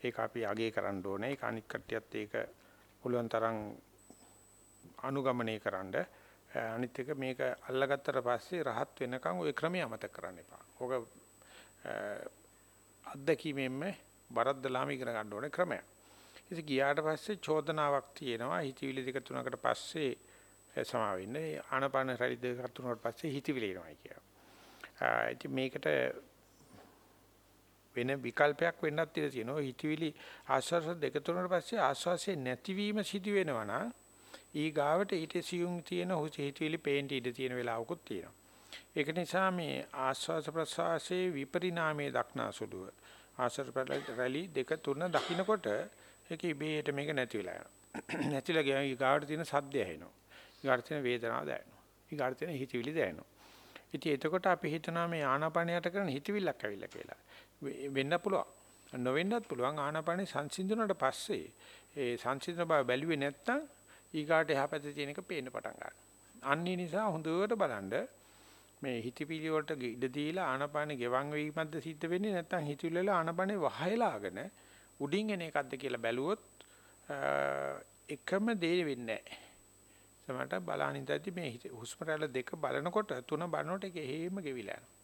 ඒක අපි අගය කරන්න ඕනේ. ඒක අනික් කට්ටියත් ඒක පුළුවන් තරම් අනුගමනය කරන්න. අනිත් එක මේක අල්ලගත්තට පස්සේ රහත් වෙනකන් ওই ක්‍රමය අමතක කරන්න එපා. ඕක අත්දැකීමෙන්ම බරද්දලාම ඉගෙන ගන්න ඕනේ ක්‍රමයක්. ඉතින් ගියාට පස්සේ චෝදනාවක් තියෙනවා හිතවිලි දෙක තුනකට පස්සේ සමා වෙන්නේ ආනපාන රැලි දෙක තුනකට පස්සේ හිතවිලි එනවායි කියනවා. ඉතින් මේකට වෙන විකල්පයක් වෙන්නත් ඉඩ තියෙනවා. හිතවිලි ආශ්වාස දෙක තුනකට පස්සේ ආශ්වාසයේ නැතිවීම සිදු වෙනවා නම් ඊ ගාවට ඊට සියුම් තියෙන හිතවිලි පේන්න ඉඩ තියෙන වෙලාවකුත් තියෙනවා. ඒක නිසා මේ ආශ්වාස ප්‍රශ්වාසයේ විපරිණාමයේ දක්නාසුලුව ආශ්වාස රැලි දෙක තුන දකින්නකොට ඒක ඉබේට මේක නැති වෙලා යනවා. නැතිලා ගියා ඊගාට තියෙන සද්දය ඇහෙනවා. ඊගාට තියෙන වේදනාව දැනෙනවා. ඊගාට තියෙන හිතවිලි දැනෙනවා. ඉතින් එතකොට අපි හිතනවා මේ ආනාපානයට කරන හිතවිල්ලක් ඇවිල්ලා කියලා. වෙන්න පුළුවන්. නොවෙන්නත් පුළුවන් ආනාපානේ සංසිඳුණාට පස්සේ ඒ සංසිඳන බව බැලුවේ නැත්තම් ඊගාට එහා පැත්තේ තියෙන එක පේන්න පටන් ගන්නවා. අන්නේ නිසා හොඳට බලන්න මේ හිතවිලි වලට ඉඩ දීලා ආනාපානේ ගෙවන් වීමක්ද සිද්ධ වෙන්නේ නැත්තම් හිතවිලි වල ආනාපානේ වහයලාගෙන උඩින් එන එකක්ද කියලා බැලුවොත් එකම දේ වෙන්නේ නැහැ. සමහරට බලානින්දදී මේ හුස්ම රැල්ල දෙක බලනකොට තුන බලනකොට ඒක හේම ගෙවිලා යනවා.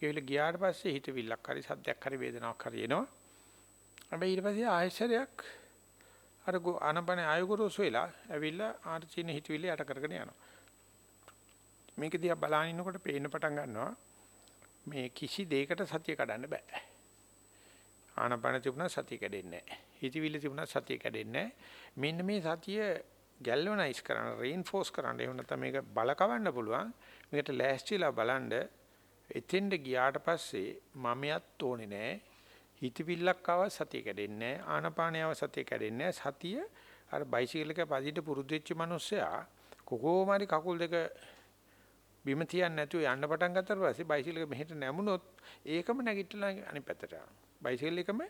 ගෙවිලා ගියාට පස්සේ හිතවිල්ලක් හරි සද්දයක් හරි වේදනාවක් හරි එනවා. හැබැයි ඊට පස්සේ ආයශරයක් අර ආනපන ආයුගුරුසු වෙලා ඇවිල්ලා ආර චීන හිතවිල්ල යට කරගෙන යනවා. මේක දිහා බලන ඉන්නකොට පේන්න පටන් ගන්නවා මේ කිසි දෙයකට සතිය කඩන්න බෑ. ආනපන තිබුණා සතිය කැඩෙන්නේ නැහැ. හිතවිල්ල තිබුණා සතිය කැඩෙන්නේ නැහැ. මෙන්න මේ සතිය ගැල්වනයිස් කරන්න, රේන්ෆෝස් කරන්න එහෙම නැත්නම් මේක බලකවන්න පුළුවන්. මේකට ලෑස්තිලා බලන්න එතෙන්ද ගියාට පස්සේ මමයක් ඕනේ නැහැ. හිතවිල්ලක් ආව සතිය කැඩෙන්නේ නැහැ. ආනපානියව සතිය කැඩෙන්නේ නැහැ. සතිය අර බයිසිකල් එක පදිට පුරුදු වෙච්ච මිනිස්සයා කොහොමාරි කකුල් දෙක බිම තියන්නේ නැතුව යන්න පටන් ගත්තට පස්සේ බයිසිකල් එක මෙහෙට නැමුණොත් ඒකම නැගිටලා අනිත් පැත්තට යනවා. බයිසිකල් එකම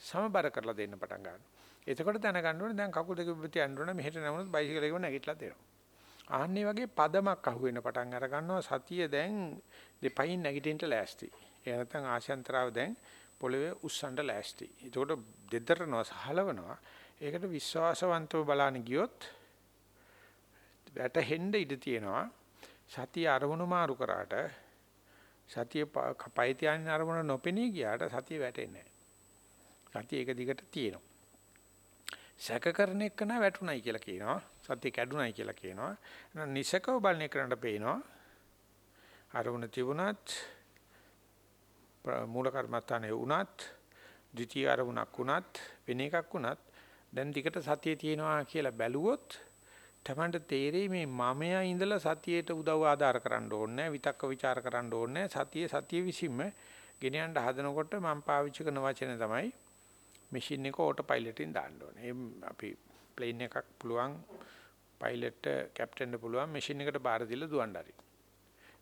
සමබර කරලා දෙන්න පටන් ගන්නවා. එතකොට දැනගන්න ඕනේ දැන් කකුල් දෙක බිම තියන්න ඕනේ මෙහෙට නැමුණොත් බයිසිකල් එකම නැගිටලා දෙනවා. ආන්නේ වගේ පදමක් අහුවෙන පටන් අර ගන්නවා සතිය දැන් දෙපයින් නැගිටින්න ලෑස්ති. ඒ නැත්නම් ආශයන්තරාව දැන් පොළවේ උස්සන්න ලෑස්ති. ඒකට දෙදරනවා සහලවනවා. ඒකට විශ්වාසවන්තව බලන්න ගියොත් වැටෙන්න ඉඩ තියෙනවා. සතිය අරමුණු මාරු කරාට සතිය පය තියාගෙන අරමුණ නොපෙනී ගියාට සතිය වැටෙන්නේ නැහැ. සතිය එක දිගට තියෙනවා. සැකකරන එක නා වැටුණයි කියලා කියනවා. සතිය කැඩුණයි කියලා කියනවා. නිසකව බලන එකකට පේනවා. අරමුණ තිබුණත් මූල කර්මස්ථානයේ වුණත් ද්විතීයි අරමුණක් වුණත් වෙන එකක් වුණත් දැන් දිගට සතිය තියෙනවා කියලා බැලුවොත් තමන්ට තේරෙයි මේ මමයා ඉඳලා සතියේට උදව් ආධාර කරන්න ඕනේ විතක්ක ਵਿਚාර කරන්න ඕනේ සතිය සතිය විසින්ම ගෙන යන්න හදනකොට මම පාවිච්චි කරන වචනේ තමයි මැෂින් එක ඕටෝ පයිලට්ින් දාන්න ඕනේ. අපි ප්ලේන් එකක් පුළුවන් පයිලට් කැප්ටන්ට පුළුවන් මැෂින් එකට බාර දීලා දුවන්න හරි.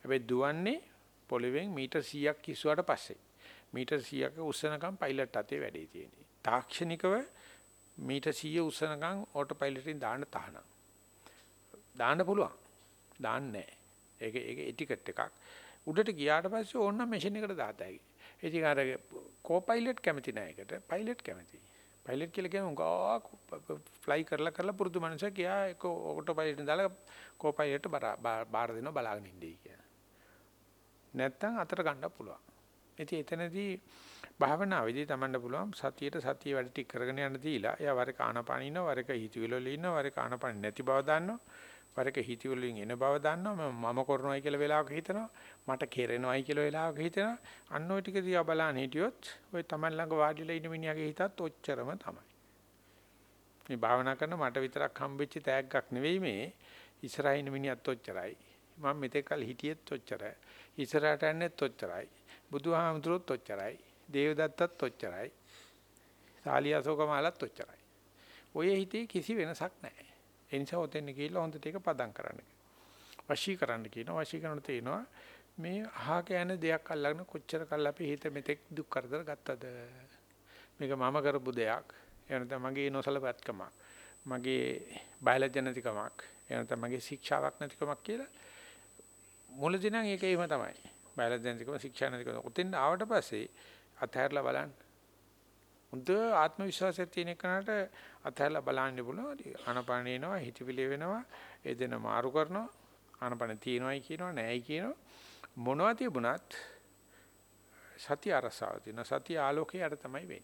හැබැයි දුවන්නේ පොළවෙන් මීටර් 100ක් කිස්සුවාට පස්සේ. මීටර් 100ක උස්සනකම් පයිලට් අතේ වැඩේ තියෙන්නේ. තාක්ෂණිකව මීටර් 100 උස්සනකම් ඕටෝ පයිලට්ින් දාන්න තහනම්. දාන්න පුළුවන්. දාන්නේ නැහැ. ඒක ඒක එටිකට් එකක්. උඩට ගියාට පස්සේ ඕනනම් මැෂින් එකට දාතයි. ඉතින් අර කෝපයිලට් කැමති නැහැ ඒකට. පයිලට් කැමති. පයිලට් කියලා කියන්නේ උගා ෆ්ලයි කරලා කරලා පුරුදු මනුස්සය කියා ඒක ඔටෝ පයිලට් දාලා කෝපයිලට් බාර දෙනවා බලාගෙන ඉන්නේ කියලා. නැත්තම් අතට ගන්න පුළුවන්. ඉතින් එතනදී භාවනාවේදී තමන්ට පුළුවන් සතියට සතිය වැඩ ටික කරගෙන යන්න දීලා එයා වරක ආනපාන ඉන්නවා වරක හිතවිලි වල ඉන්නවා වරක ආනපාන නැති බව දන්නවා වරක හිතවිලින් එන බව දන්නවා. මම කරනවායි කියලා වෙලාවක හිතනවා. මට කෙරෙනවායි කියලා වෙලාවක හිතනවා. අන්න ওই ටික දිහා බලන්න හිටියොත් ඔය Taman ළඟ වාඩිලා ඉන්න මිනිහාගේ හිතත් ඔච්චරම තමයි. මේ භාවනා කරන මට විතරක් හම්බෙච්ච තෑග්ගක් නෙවෙයි මේ. ඉස්සරහින් මිනිහත් ඔච්චරයි. මම මෙතෙක් කල හිටියෙත් ඔච්චරයි. ඉස්සරහට යන්නෙත් ඔච්චරයි. බුදුහාමුදුරුවොත් ඔච්චරයි. දේවදත්තත් ඔච්චරයි. සාලියාසෝක මාලත් ඔච්චරයි. ඔය හිතේ කිසි වෙනසක් නැහැ. ඒ නිසා ඔතෙන් ගිහිල්ලා හොඳට ඒක පදම් කරන්න. වශී කරන්න කියනවා. වශී කරනකොට තේනවා මේ අහක යන දෙයක් අල්ලගෙන කොච්චර කල් අපි හිත මෙතෙක් දුක් කරදර ගත්තද? මේක මම කරපු දෙයක්. එනත මගේ නොසලපත්කමක්. මගේ බයලජ්‍ය නැතිකමක්. එනත මගේ ශික්ෂාවක් නැතිකමක් කියලා මුලදී නම් ඒක එහෙම තමයි. බයලජ්‍ය නැතිකම ශික්ෂා නැතිකම. ඔතෙන් ආවට පස්සේ අතහැරලා බලන්න. හොඳ ආත්ම විශ්වාසයක් තියෙන කෙනාට අතහැරලා බලන්න පුළුවන්. ආනපාන එනවා, හිතවිලි වෙනවා, ඒ දෙන මාරු කරනවා. ආනපාන තියෙනවයි කියනවා, නැහැයි කියනවා. මොනවා තිබුණත් සතිය අරසාව තියෙන සතිය ආලෝකයට තමයි වෙන්නේ.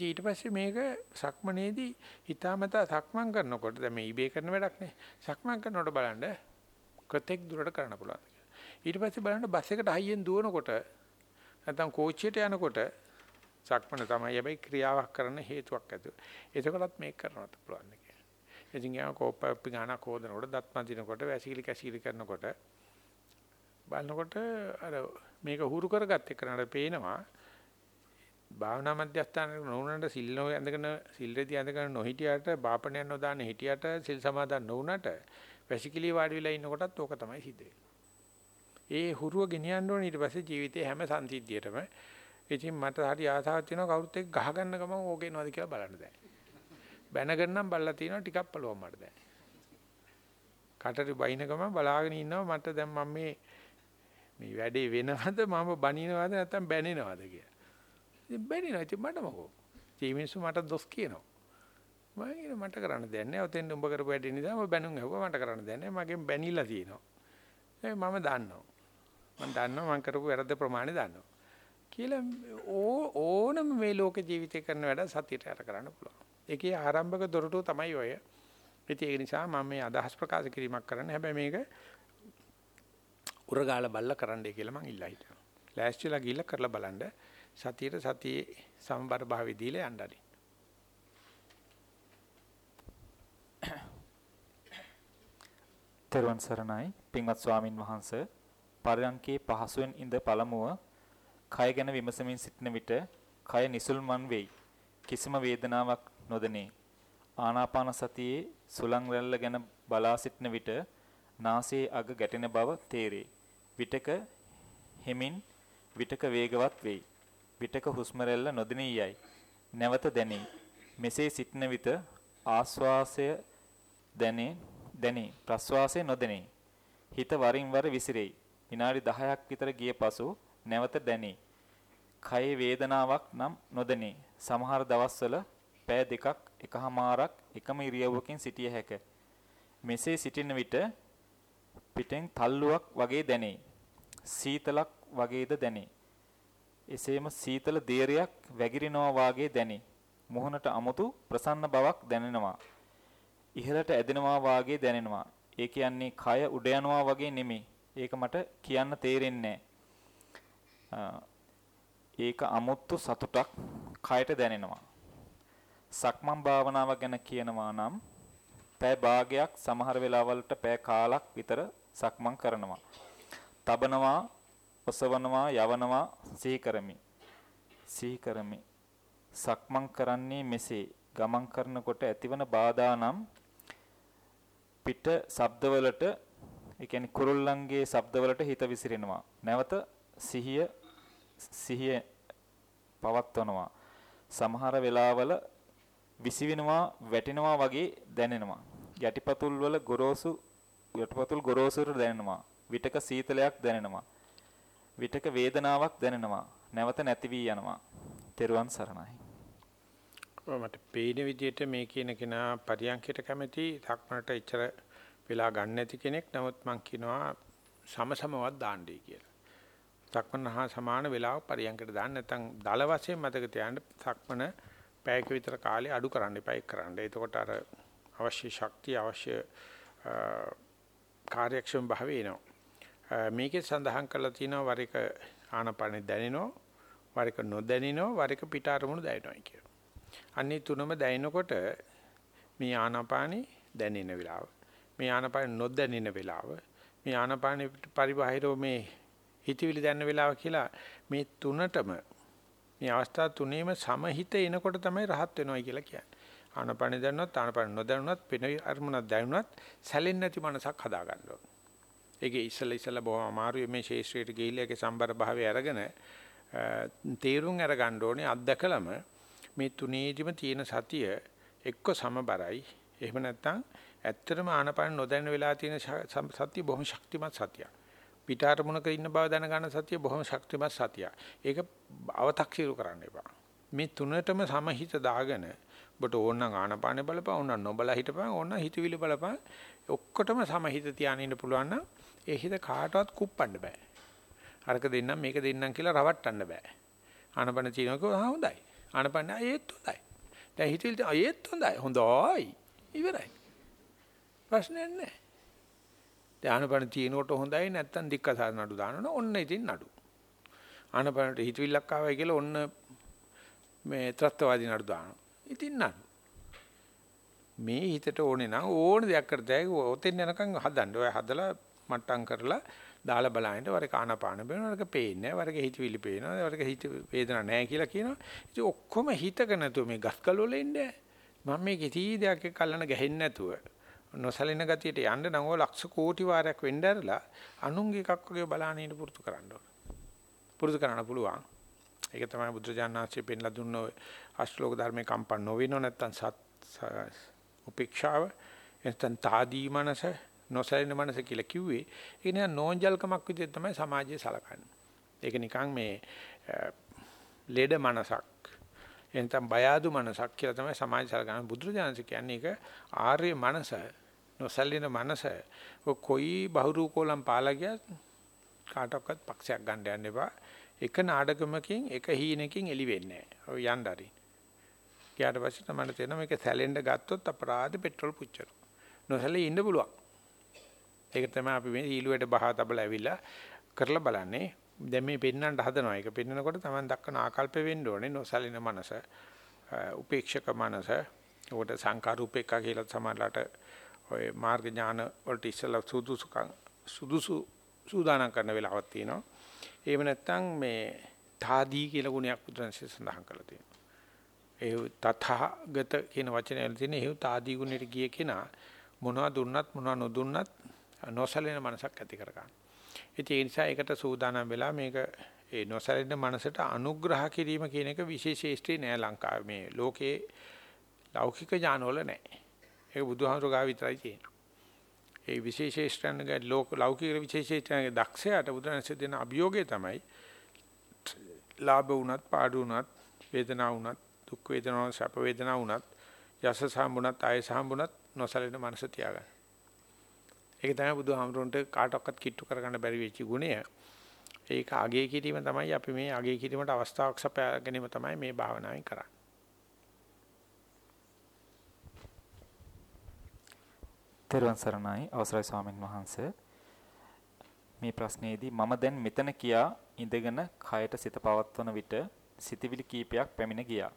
ඊට පස්සේ මේක සක්මනේදී හිතාමතා සක්මන් කරනකොට දැන් මේ ඉබේ කරන වැඩක් නේ. සක්මන් කරනකොට බලන්න කොතෙක් දුරට කරන්න පුළුවන්. ඊට පස්සේ බලන්න බස් එකට හයියෙන් දුවනකොට නැත්නම් කෝච්චියට යනකොට සක්මන තමයි හැබැයි ක්‍රියාවක් කරන හේතුවක් ඇතුව. එතකොටත් මේක කරන්නත් පුළුවන් කියන්නේ. ඉතින් යා කෝපප් ගානක් හොදනකොට දත් මදිනකොට වැසිකිලි කැසිකිලි කරනකොට බලනකොට අර මේක හුරු කරගත්ත එකනට පේනවා භාවනා මධ්‍යස්ථාන නොවුනට සිල් නො ඇඳගෙන සිල් රෙදි ඇඳගෙන නොහිටියට බාපණයක් නොදාන හිටියට සිල් සමාදන් නොවුනට වැසිකිලි වාඩි වෙලා ඉන්නකොටත් ඕක තමයි සිද්ධ ඒ හුරුව ගෙනියන්න ඕනේ ඊට පස්සේ ජීවිතේ හැම සංසිද්ධියටම ඉතින් මට හරි ආසාවක් තියෙනවා කවුරුත් එක්ක ගහ ගන්න ගමන් ඕකේ නේද කියලා බලන්න දැන්. බැනගෙන නම් බල්ලා තියෙනවා ටිකක් පළුවක් මට දැන්. කටට බයින ගමන් බලාගෙන ඉන්නවා මට දැන් මම මේ මේ වැඩේ වෙනවද මම බනිනවද නැත්නම් බැනිනවද කියලා. ඉතින් බැනිනවා ඉතින් මට මොකෝ. මේ මිනිස්සු මට දොස් කියනවා. මම කියන මට කරන්න දෙයක් නැහැ. ඔතෙන් උඹ කරපු වැඩේ නිසා මම බැනුම් ඇහුවා මට කරන්න දෙයක් නැහැ. මගෙන් බැනිලා තියෙනවා. ඒ මම දන්නවා. මම දන්නවා මම කරපු වැරද්ද ප්‍රමාණය දන්නවා. කියලා ඕනම මේ ලෝක ජීවිතේ කරන වැඩ සතියට යට කරන්න පුළුවන්. ඒකේ ආරම්භක දොරටුව තමයි ඔය. ඉතින් ඒ නිසා මම මේ අදහස් ප්‍රකාශ කිරීමක් කරන්න. හැබැයි මේක උරගාල බල්ල කරන්නයි කියලා මං ඉල්ලා හිටියා. ලෑස්තිලා ගිහිල්ලා කරලා බලන්න. සතියේ සතියේ සමබර භාවය දීලා යන්න හරි. තෙරුවන් සරණයි පින්වත් ස්වාමින් වහන්සේ පරයන්කේ පහසුවෙන් ඉඳ පළමුව කය ගැන විමසමින් සිටින විට කය නිසුල්මන් වෙයි. කිසිම වේදනාවක් නොදැනේ. ආනාපාන සතියේ සුලං රැල්ල ගැන බලා සිටින විට නාසයේ අග ගැටෙන බව තේරේ. විටක හෙමින් විටක වේගවත් වෙයි. විටක හුස්ම රැල්ල නොදෙනී යයි. නැවත දැනේ. මෙසේ සිටින විට ආස්වාසය දැනේ දැනේ ප්‍රස්වාසය නොදැනේ. හිත වරින් වර විසිරෙයි. විනාඩි 10ක් විතර ගිය පසු නැවත දැනේ. කයේ වේදනාවක් නම් නොදැනේ. සමහර දවස්වල පෑ දෙකක් එකහමාරක් එකම ඉරියව්වකින් සිටිය හැක. මෙසේ සිටින විට පිටෙන් තල්ලුවක් වගේ දැනේ. සීතලක් වගේද දැනේ. එසේම සීතල දේරයක් වැగిරිනවා වාගේ දැනේ. මුහුණට අමුතු ප්‍රසන්න බවක් දැනෙනවා. ඉහළට ඇදෙනවා වාගේ දැනෙනවා. ඒ කියන්නේ කය උඩ යනවා වගේ නෙමෙයි. ඒක මට කියන්න තේරෙන්නේ ඒක අමුත්තු සතුටක් කයට දැනෙනවා. සක්මන් භාවනාව ගැන කියනවා නම් පෑ භාගයක් සමහර වෙලාවලට පෑ කාලක් විතර සක්මන් කරනවා. තබනවා, ඔසවනවා, යවනවා සිහි කරමි. සිහි කරමි. සක්මන් කරන්නේ මෙසේ. ගමන් කරනකොට ඇතිවන බාධා නම් පිට ශබ්දවලට ඒ කියන්නේ කුරුල්ලන්ගේ ශබ්දවලට හිත විසිරෙනවා. නැවත සිහිය සිහිය පවත්වනවා. සමහර වෙලාවල විසිවෙනවා වැටෙනවා වගේ දැනෙනවා. යටිපතුල් වල ගොරෝසු යටිපතුල් ගොරෝසුට දැනෙනවා. විටක සීතලයක් දැනෙනවා. විටක වේදනාවක් දැනෙනවා. නැවත නැති වී යනවා. තෙරුවන් සරණයි. මට පේන විදිහට මේ කියන කෙනා පරියන්කයට කැමති සක්මනට එච්චර වෙලා ගන්න නැති කෙනෙක්. නමුත් මම කියනවා සමසමවත් දාන්නයි කියලා. සක්මන හා සමාන වෙලාව පරියන්කයට දාන්න නැත්නම් දල වශයෙන් මතක තියාගන්න සක්මන පැයක විතර කාලේ අඩු කරන්න එපා එක් කරන්න. එතකොට අර අවශ්‍ය ශක්තිය අවශ්‍ය කාර්යක්ෂම භාවය එනවා. මේකේ සඳහන් කරලා තියෙනවා වර එක ආනපනෙ දැනෙනවා වර එක නොදැනෙනවා වර එක පිට අරමුණු දැනෙනවා කියලා. අන්නේ තුනම දැනෙනකොට මේ ආනාපානෙ දැනෙන වෙලාව. මේ ආනාපානෙ නොදැනෙන වෙලාව. මේ ආනාපානෙ පරිබාහිරව මේ හිතවිලි දැනෙන වෙලාව කියලා මේ තුනටම මේ අවස්ථා තුනේම සමහිත එනකොට තමයි රහත් වෙනවා කියලා කියන්නේ. ආනාපානෙ දැනුණත් ආනාපානෙ නොදැනුණත් පින අරමුණක් දැනුණත් සැලෙන්නේ නැති මනසක් හදා ගන්න ඕන. ඒකේ ඉස්සලා ඉස්සලා බොහොම අමාරුයි මේ ශේෂ්ත්‍රයට ගිහිල්ලා ඒකේ සම්බර භාවය අරගෙන තේරුම් අරගන්න ඕනේ අත්දකලම මේ තුනේදිම තියෙන සතිය එක්ක සමබරයි. එහෙම නැත්නම් ඇත්තටම ආනපන නොදැන වෙලා තියෙන සතිය බොහොම ශක්තිමත් සතියක්. පිටාරමුණක ඉන්න බව දැනගන්න සතිය බොහොම ශක්තිමත් සතියක්. ඒක අව탁සිරු කරන්න එපා. මේ තුනටම සමහිත දාගෙන ඔබට ඕන නම් ආනපානෙ බලපන් ඕන නම් නොබලා හිටපන් ඕන නම් හිතවිලි බලපන් ඔක්කොටම සමහිත තියාගෙන ඉන්න පුළුවන් නම් ඒ හිත කාටවත් කුප්පන්න බෑ. අරක දෙන්නම් මේක දෙන්නම් කියලා රවට්ටන්න බෑ. ආනපන චීනකෝ හොඳයි. ආනපන ඒත් හොඳයි. දැන් හිතවිලි ඒත් හොඳයි. හොඳයි. ඉවරයි. ප්‍රශ්නයක් නැහැ. දැන් ආනපන තියෙනකොට හොඳයි නැත්තම් දික්කසාර නඩු දානවනේ ඔන්න ඉතින් නඩු. ආනපනට හිතවිල්ලක් ආවයි කියලා ඔන්න මේ ත්‍ස්තවාදී නඩු දානවා. ඉතින් නඩු. මේ හිතට ඕනේ නම් ඕන දෙයක් කරතයි ඔතෙන් යනකම් හදන්න. ඔය හදලා මට්ටම් කරලා දාලා බලහින්ද වරක ආනාපාන බේනවා වරක පේන්නේ වරක හිතවිලි පේනවා වරක හිත වේදනා නැහැ කියලා කියනවා ඉතින් ඔක්කොම හිතක නැතුව මේ ගස්කල් වල ඉන්නේ මම මේ කිසි දෙයක් එක්ක අල්ලන ගහෙන්නේ නැතුව නොසලින ගතියට යන්න නම් ඔය ලක්ෂ කෝටි වාරයක් වෙන්න ඇරලා අනුන්ගේ එකක් වගේ බලාගෙන ඉන්න පුරුදු කරන්න ඕන පුරුදු කරන්න පුළුවන් ඒක තමයි බුදුජානනාංශයේ පෙන්ලා දුන්න ඔය අශ්ලෝක ධර්මයේ කම්පන් නොවෙනව නැත්තම් සත් උපේක්ෂාව එතන තාදී මනස නොසැලෙන මනස කියලා කිව්වේ ඒක නිකන් නෝන්ජල්කමක් විදිහට තමයි සමාජයේ සලකන්නේ. ඒක නිකන් මේ ලෙඩ මනසක්. එනතම් බය අඩු මනසක් කියලා තමයි සමාජ සලකන බුදුරජාණන් කියන්නේ ඒක ආර්ය මනස නොසලින මනස. ඔය කොයි බහුරූපෝලම් පාලා ගියත් කාටවත් පක්ෂයක් ගන්න යන්න එපා. එක නාඩගමකින් එක හීනකින් එලි වෙන්නේ නැහැ. ඔය යන්න හරි. ගියාට පස්සේ තමයි තේරෙනවා මේක සැලෙන්න ගත්තොත් අපරාධ පෙට්‍රල් පුච්චනවා. නොසැලී ඉන්න පුළුවන්. ඒක තමයි අපි මේ ඊළුවට බහා තබලා ඇවිල්ලා කරලා බලන්නේ. දැන් මේ පෙන්වන්න හදනවා. ඒක පෙන්වනකොට Taman දක්වන ආකල්ප වෙන්න ඕනේ. නොසලින මනස, උපේක්ෂක මනස, උකට සංකාර උපේක්ඛා කියලා සමහරලාට ඔය මාර්ග ඥාන වලට ඉස්සලා සුදුසුකම් සුදුසු සූදානම් කරන වෙලාවක් තියෙනවා. එහෙම නැත්නම් මේ තාදී කියලා ගුණයක් බුදුන්සේ සඳහන් කරලා තියෙනවා. ඒ තථාගත කියන වචනේ වල තියෙන ඒ තාදී ගුණෙට ගිය කෙනා මොනවද දුන්නත් මොනවද නොදුන්නත් නොසලින මනසක් ඇති කර ගන්නවා. ඉතින් ඒ නිසා ඒකට සූදානම් වෙලා මේක ඒ නොසැලෙන මනසට අනුග්‍රහ කිරීම කියන එක විශේෂේෂ්ත්‍රී නෑ ලංකාවේ මේ ලෝකේ ලෞකික ඥානවල නෑ. ඒක බුදුහාමුදුර ගාව විතරයි තියෙන්නේ. ඒ විශේෂේෂ්ත්‍රන්ගේ ලෝක ලෞකික විශේෂේෂ්ත්‍රන්ගේ දක්ෂයාට බුදුරජාණන් දෙන අභියෝගය තමයි ලාභ වුණත් පාඩු වුණත් වේදනාව වුණත් දුක් වේදනාව සැප වේදනාව වුණත් යස සම්බුණත් ආය සම්බුණත් නොසැලෙන මනස තියාගන්න. ඒක තමයි බුදුහාමුදුරන්ට කාටවත් කිට්ටු කරගන්න බැරි වෙච්ච ගුණය. ඒක අගය කිරීම තමයි අපි මේ අගය කිරීමට අවස්ථාවක් සපයා ගැනීම තමයි මේ භාවනාවෙන් කරන්නේ. තෙරුවන් සරණයි අවසරයි ස්වාමීන් වහන්සේ. මේ ප්‍රශ්නේදී මම දැන් මෙතන කියා ඉඳගෙන කයට සිත පවත්වන විට සිතවිලි කීපයක් පැමිණ ගියා.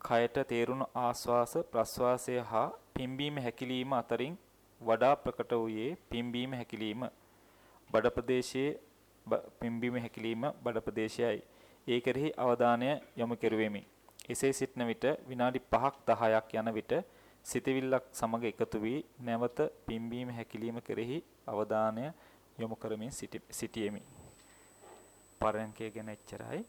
කයට තේරුණු ආස්වාස ප්‍රස්වාසය හා පිම්බීම හැකිලිම අතරින් වඩා ප්‍රකට වූයේ පිම්බීම හැකිලිම බඩ ප්‍රදේශයේ පිම්බීම හැකිලිම බඩ ප්‍රදේශයයි. ඒ කෙරෙහි අවධානය යොමු කෙරුවෙමි. එසේ සිටන විට විනාඩි 5ක් 10ක් යන විට සිතවිල්ලක් සමග එකතු වී නැවත පිම්බීම හැකිලිම කෙරෙහි අවධානය යොමු කරමින් සිටියෙමි. පරයන්කය ගැන එච්චරයි.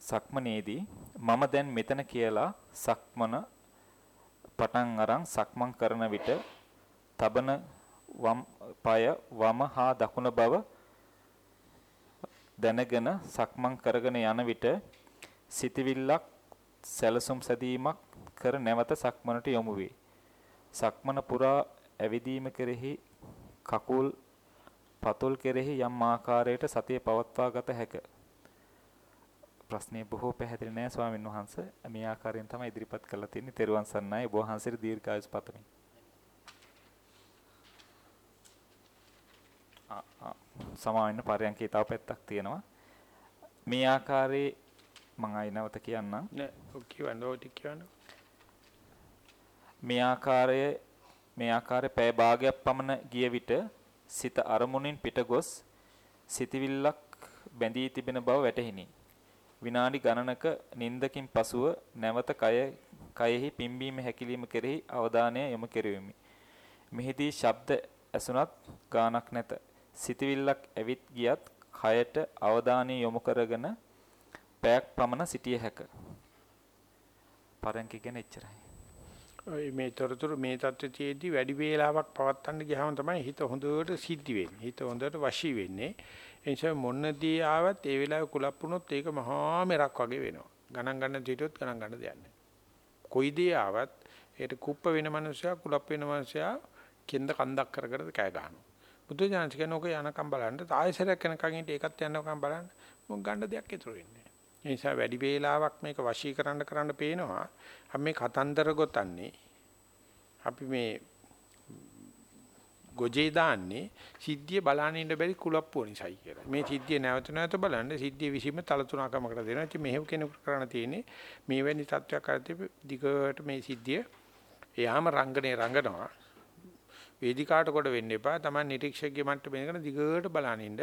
සක්මනේදී මම දැන් මෙතන කියලා සක්මන පටන් අරන් සක්මන් කරන විට තබන වම් පාය වම හා දකුණ බව දැනගෙන සක්මන් කරගෙන යන විට සිතවිල්ලක් සැලසුම් සැදීමක් කර නැවත සක්මනට යොමු වේ. සක්මන පුරා ඇවිදීම කෙරෙහි කකුල් පතුල් කෙරෙහි යම් ආකාරයකට සතිය පවත්වා ගත හැකිය. ප්‍රශ්නේ බොහෝ පැහැදිලි නෑ ස්වාමීන් වහන්සේ. මේ ආකාරයෙන් තමයි ඉදිරිපත් කරලා තියෙන්නේ. තෙරුවන් සරණයි. ඔබ වහන්සේට දීර්ඝායුෂ පතමි. සමාවෙන්න පරයන්කේ තව පැත්තක් තියෙනවා. මේ ආකාරයේ මම ආයි නැවත කියන්නම්. නෑ ඔක් කියවන්න ඔය ටික කියවන්න. මේ ආකාරයේ මේ ආකාරයේ පැය භාගයක් පමණ ගිය විට සිත අරමුණින් පිටගොස් සිතවිල්ලක් බැඳී තිබෙන බව වැටහිණි. විනාඩි ගණනක නින්දකින් පසුව නැවත කය කයෙහි පිම්බීම හැකිලිම කෙරෙහි අවධානය යොමු කෙරෙමි. මෙහිදී ශබ්ද ඇසුණත් ගානක් නැත. සිතවිල්ලක් ඇවිත් ගියත් කයට අවධානය යොමු කරගෙන පැයක් පමණ සිටිය හැක. පරංකි ගැන එච්චරයි. ඔය මේ තොරතුරු මේ தත්ත්වයේදී වැඩි වේලාවක් පවත්වන්න ගියාම තමයි හිත හොඳට සිද්ධ වෙන්නේ. හිත හොඳට වශී වෙන්නේ. ඒ නිසා මොනදී ආවත් ඒ වෙලාවේ කුලප් වුණොත් ඒක මහා මෙරක් වගේ වෙනවා. ගණන් ගන්න දිටුවත් ගණන් ගන්න දෙයක් නැහැ. කොයි දේ ආවත් ඒකට කුප්ප වෙන මනුස්සයා කුලප් වෙන මනුස්සයා කෙන්ද කන්දක් කර කර කෑ ගහනවා. බුදු දානස් කියන ඔක යනකම් බලන්න ආයෙසරයක් යනකම් ඉඳ ඒකත් යනකම් බලන්න මොකක් ගන්න දෙයක් ඉතුරු වෙන්නේ නැහැ. ඒ නිසා වැඩි වේලාවක් මේක වශී කරන්න කරන්න පේනවා. අපි මේ කතන්දර ගොතන්නේ අපි මේ ගොජේ දාන්නේ සිද්ධිය බලන්න ඉන්න බැරි කුලප්පුව නිසායි කියලා. මේ සිද්ධිය නැවත නැවත බලන්න සිද්ධිය විසීම තලතුණකමකට දෙනවා. ඉතින් මෙහෙම කෙනෙකුට කරන්න තියෙන්නේ මේ වැනි තත්වයක් කරද්දී දිගට මේ සිද්ධිය එයාම රංගනේ රංගනවා. වේදිකාට කොට වෙන්න එපා. Taman නිරීක්ෂකගේ මට්ටමේ ඉඳගෙන දිගට බලන ඉන්න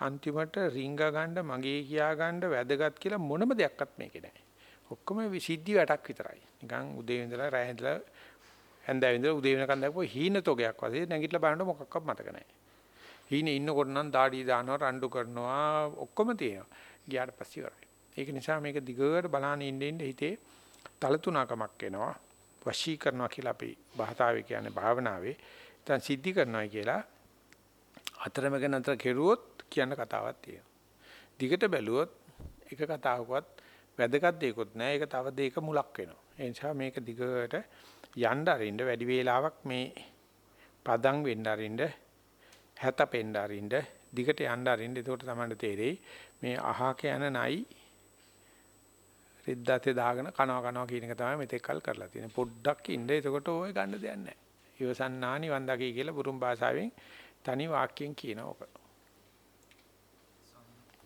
අන්තිමට රිංග ගන්න මගේ කියා ගන්න වැදගත් කියලා මොනම දෙයක්වත් මේකේ නැහැ. ඔක්කොම සිද්ධි වැටක් විතරයි. නිකන් උදේ ඉඳලා රැ ඉඳලා හැන්දෑව ඉඳලා උදේ වෙනකන් දැක්කෝ හීන තොගයක් වගේ නැගිටලා බලනකොට මොකක්වත් මතක නැහැ. හීනේ ඉන්නකොට නම් দাঁඩි දානවා රණ්ඩු කරනවා ඔක්කොම තියෙනවා. ගියාට පස්සේ ඉවරයි. ඒක නිසා මේක දිගට බලන්න ඉන්න ඉන්න හිතේ තලතුණකමක් එනවා. වශී කරනවා කියලා අපි භාතාවේ කියන්නේ භාවනාවේ. දැන් සිද්ධි කරනවා කියලා අතරමැග නතර කෙරුවොත් කියන කතාවක් තියෙනවා. දිගට බැලුවොත් එක කතාවකවත් වැදගත් දෙයක්වත් නැහැ. ඒක තව දෙයක මුලක් වෙනවා. ඒ නිසා මේක දිගට යන්න අරින්න වැඩි වේලාවක් මේ පදම් වෙන්න අරින්න හැතපෙන්න අරින්න දිගට යන්න අරින්න එතකොට තමයි තේරෙයි මේ අහක යන නයි රිද්දාතේ දාගෙන කනවා කනවා කියන එක තමයි මෙතෙක් කල් කරලා තියෙන්නේ. පොඩ්ඩක් ඉන්න එතකොට ඕය ගන්න දෙයක් නැහැ. ඉවසන්නානි වන්දකී කියලා බුරුම් භාෂාවෙන් තනි වාක්‍යයෙන් කියනවා.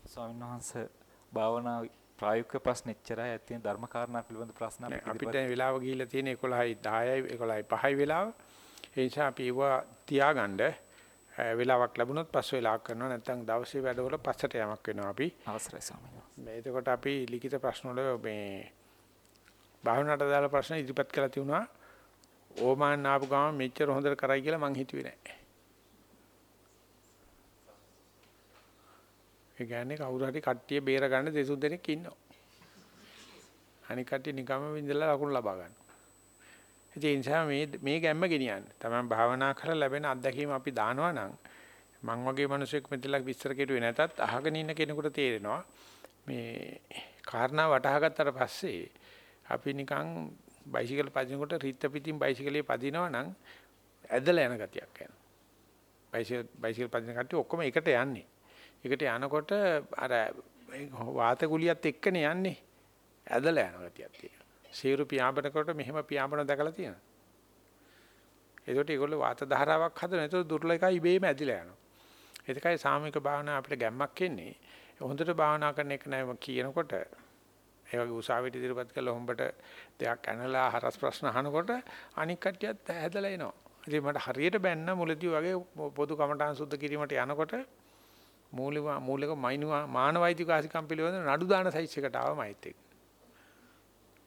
ස්වාමීන් වහන්සේ භාවනා ප්‍රායෝගික ප්‍රශ්න එච්චරයි ඇත්තෙන් ධර්ම කාරණා පිළිබඳ ප්‍රශ්න අපිට වෙලාව ගිහිල්ලා තියෙන 11යි 10යි 11යි 5යි වෙලාව. ඒ නිසා අපි ඒවා තියාගන්න වෙලාවක් ලැබුණොත් පස් වෙලාවක් කරනවා නැත්නම් දවසේ වැඩවල පස්සට යamak වෙනවා අපි. අවසරයි ස්වාමීන් වහන්සේ. මේ එතකොට අපි ලිඛිත ප්‍රශ්න වල මේ භාවනාවට දාලා ප්‍රශ්න ඉදිරිපත් කළා තියුණා. ඕමාන් ආපු ගමන් මෙච්චර හොඳට කරයි කියලා මං හිතුවේ නෑ. ඒ කියන්නේ කවුරු හරි කට්ටිය බේර ගන්න දෙසුන් දෙනෙක් ඉන්නවා. අනික කට්ටිය නිකම්ම විඳලා ලකුණු ලබා ගන්නවා. ඒ නිසා මේ මේ ගැම්ම ගෙනියන්න. තමයි භාවනා කරලා ලැබෙන අත්දැකීම අපි දානවා නම් මං වගේ මිනිසෙක් මෙතලක් විස්තර කෙරුවේ නැතත් අහගෙන ඉන්න කෙනෙකුට තේරෙනවා මේ කාරණා වටහා ගත්තට පස්සේ අපි නිකන් බයිසිකල් පදිනකොට රිත්ත පිටින් බයිසිකලේ පදිනවා නම් ඇදලා යන ගතියක් එනවා. බයිසිකල් බයිසිකල් පදින කට්ටිය ඔක්කොම එකට යන්නේ. එකට යනකොට අර වාත ගුලියත් එක්කනේ යන්නේ. ඇදලා යන ගතියක් තියෙනවා. සීරු පියාඹනකොට මෙහෙම පියාඹන දැකලා තියෙනවා. ඒකට ඒගොල්ලෝ වාත ධාරාවක් හදන. ඒතකොට දුර්ලභයි ඉබේම ඇදිලා යනවා. ඒකයි සාමික භාවනා අපිට ගැම්මක් එන්නේ. හොඳට භාවනා කරන එක නෑ කියනකොට ඒ වගේ උසාවියට ඉදිරිපත් කළ හොම්බට දෙයක් ඇනලා හරස් ප්‍රශ්න අහනකොට අනික් කට්ටියත් හැදලා එනවා. ඉතින් මට හරියට බැන්න මුලදී වගේ පොදු කමඨාන් සුද්ධ කිරීමට යනකොට මූලික මූලික මානවයිතික ආසිකම් පිළිබඳ නඩු දාන සයිස් එකට ආවම අයිත් එක්ක.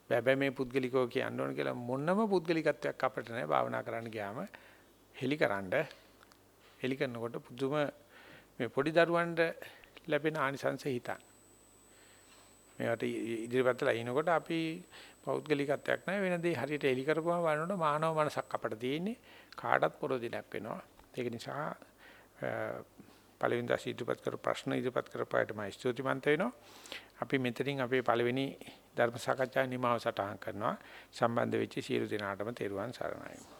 හැබැයි මේ පුද්ගලිකව කියන්න ඕන කියලා මොනම පුද්ගලිකත්වයක් අපිට නැහැ භාවනා කරන්න ගියාම හෙලිකරනද හෙලි කරනකොට පුදුම මේ පොඩි දරුවන්ට ලැබෙන ආනිසංස හිතන්න. මේවට ඉදිරිපත්ලා ඉනකොට අපි පෞද්ගලිකත්වයක් නැහැ වෙන දේ හරියට එලි කරපුවම බලනකොට මානව මනසක් අපිට තියෙන්නේ කාටත් පොරොදිනක් වෙනවා. ඒක නිසා පළවෙනි දා ඉදිරිපත් කරපු ප්‍රශ්න ඉදිරිපත් කරපායට මම ස්තුතිවන්ත වෙනවා. අපි මෙතනින් අපේ පළවෙනි ධර්ම සාකච්ඡා නිමාව සටහන් කරනවා. සම්බන්ධ වෙච්ච සියලු දෙනාටම තෙරුවන් සරණයි.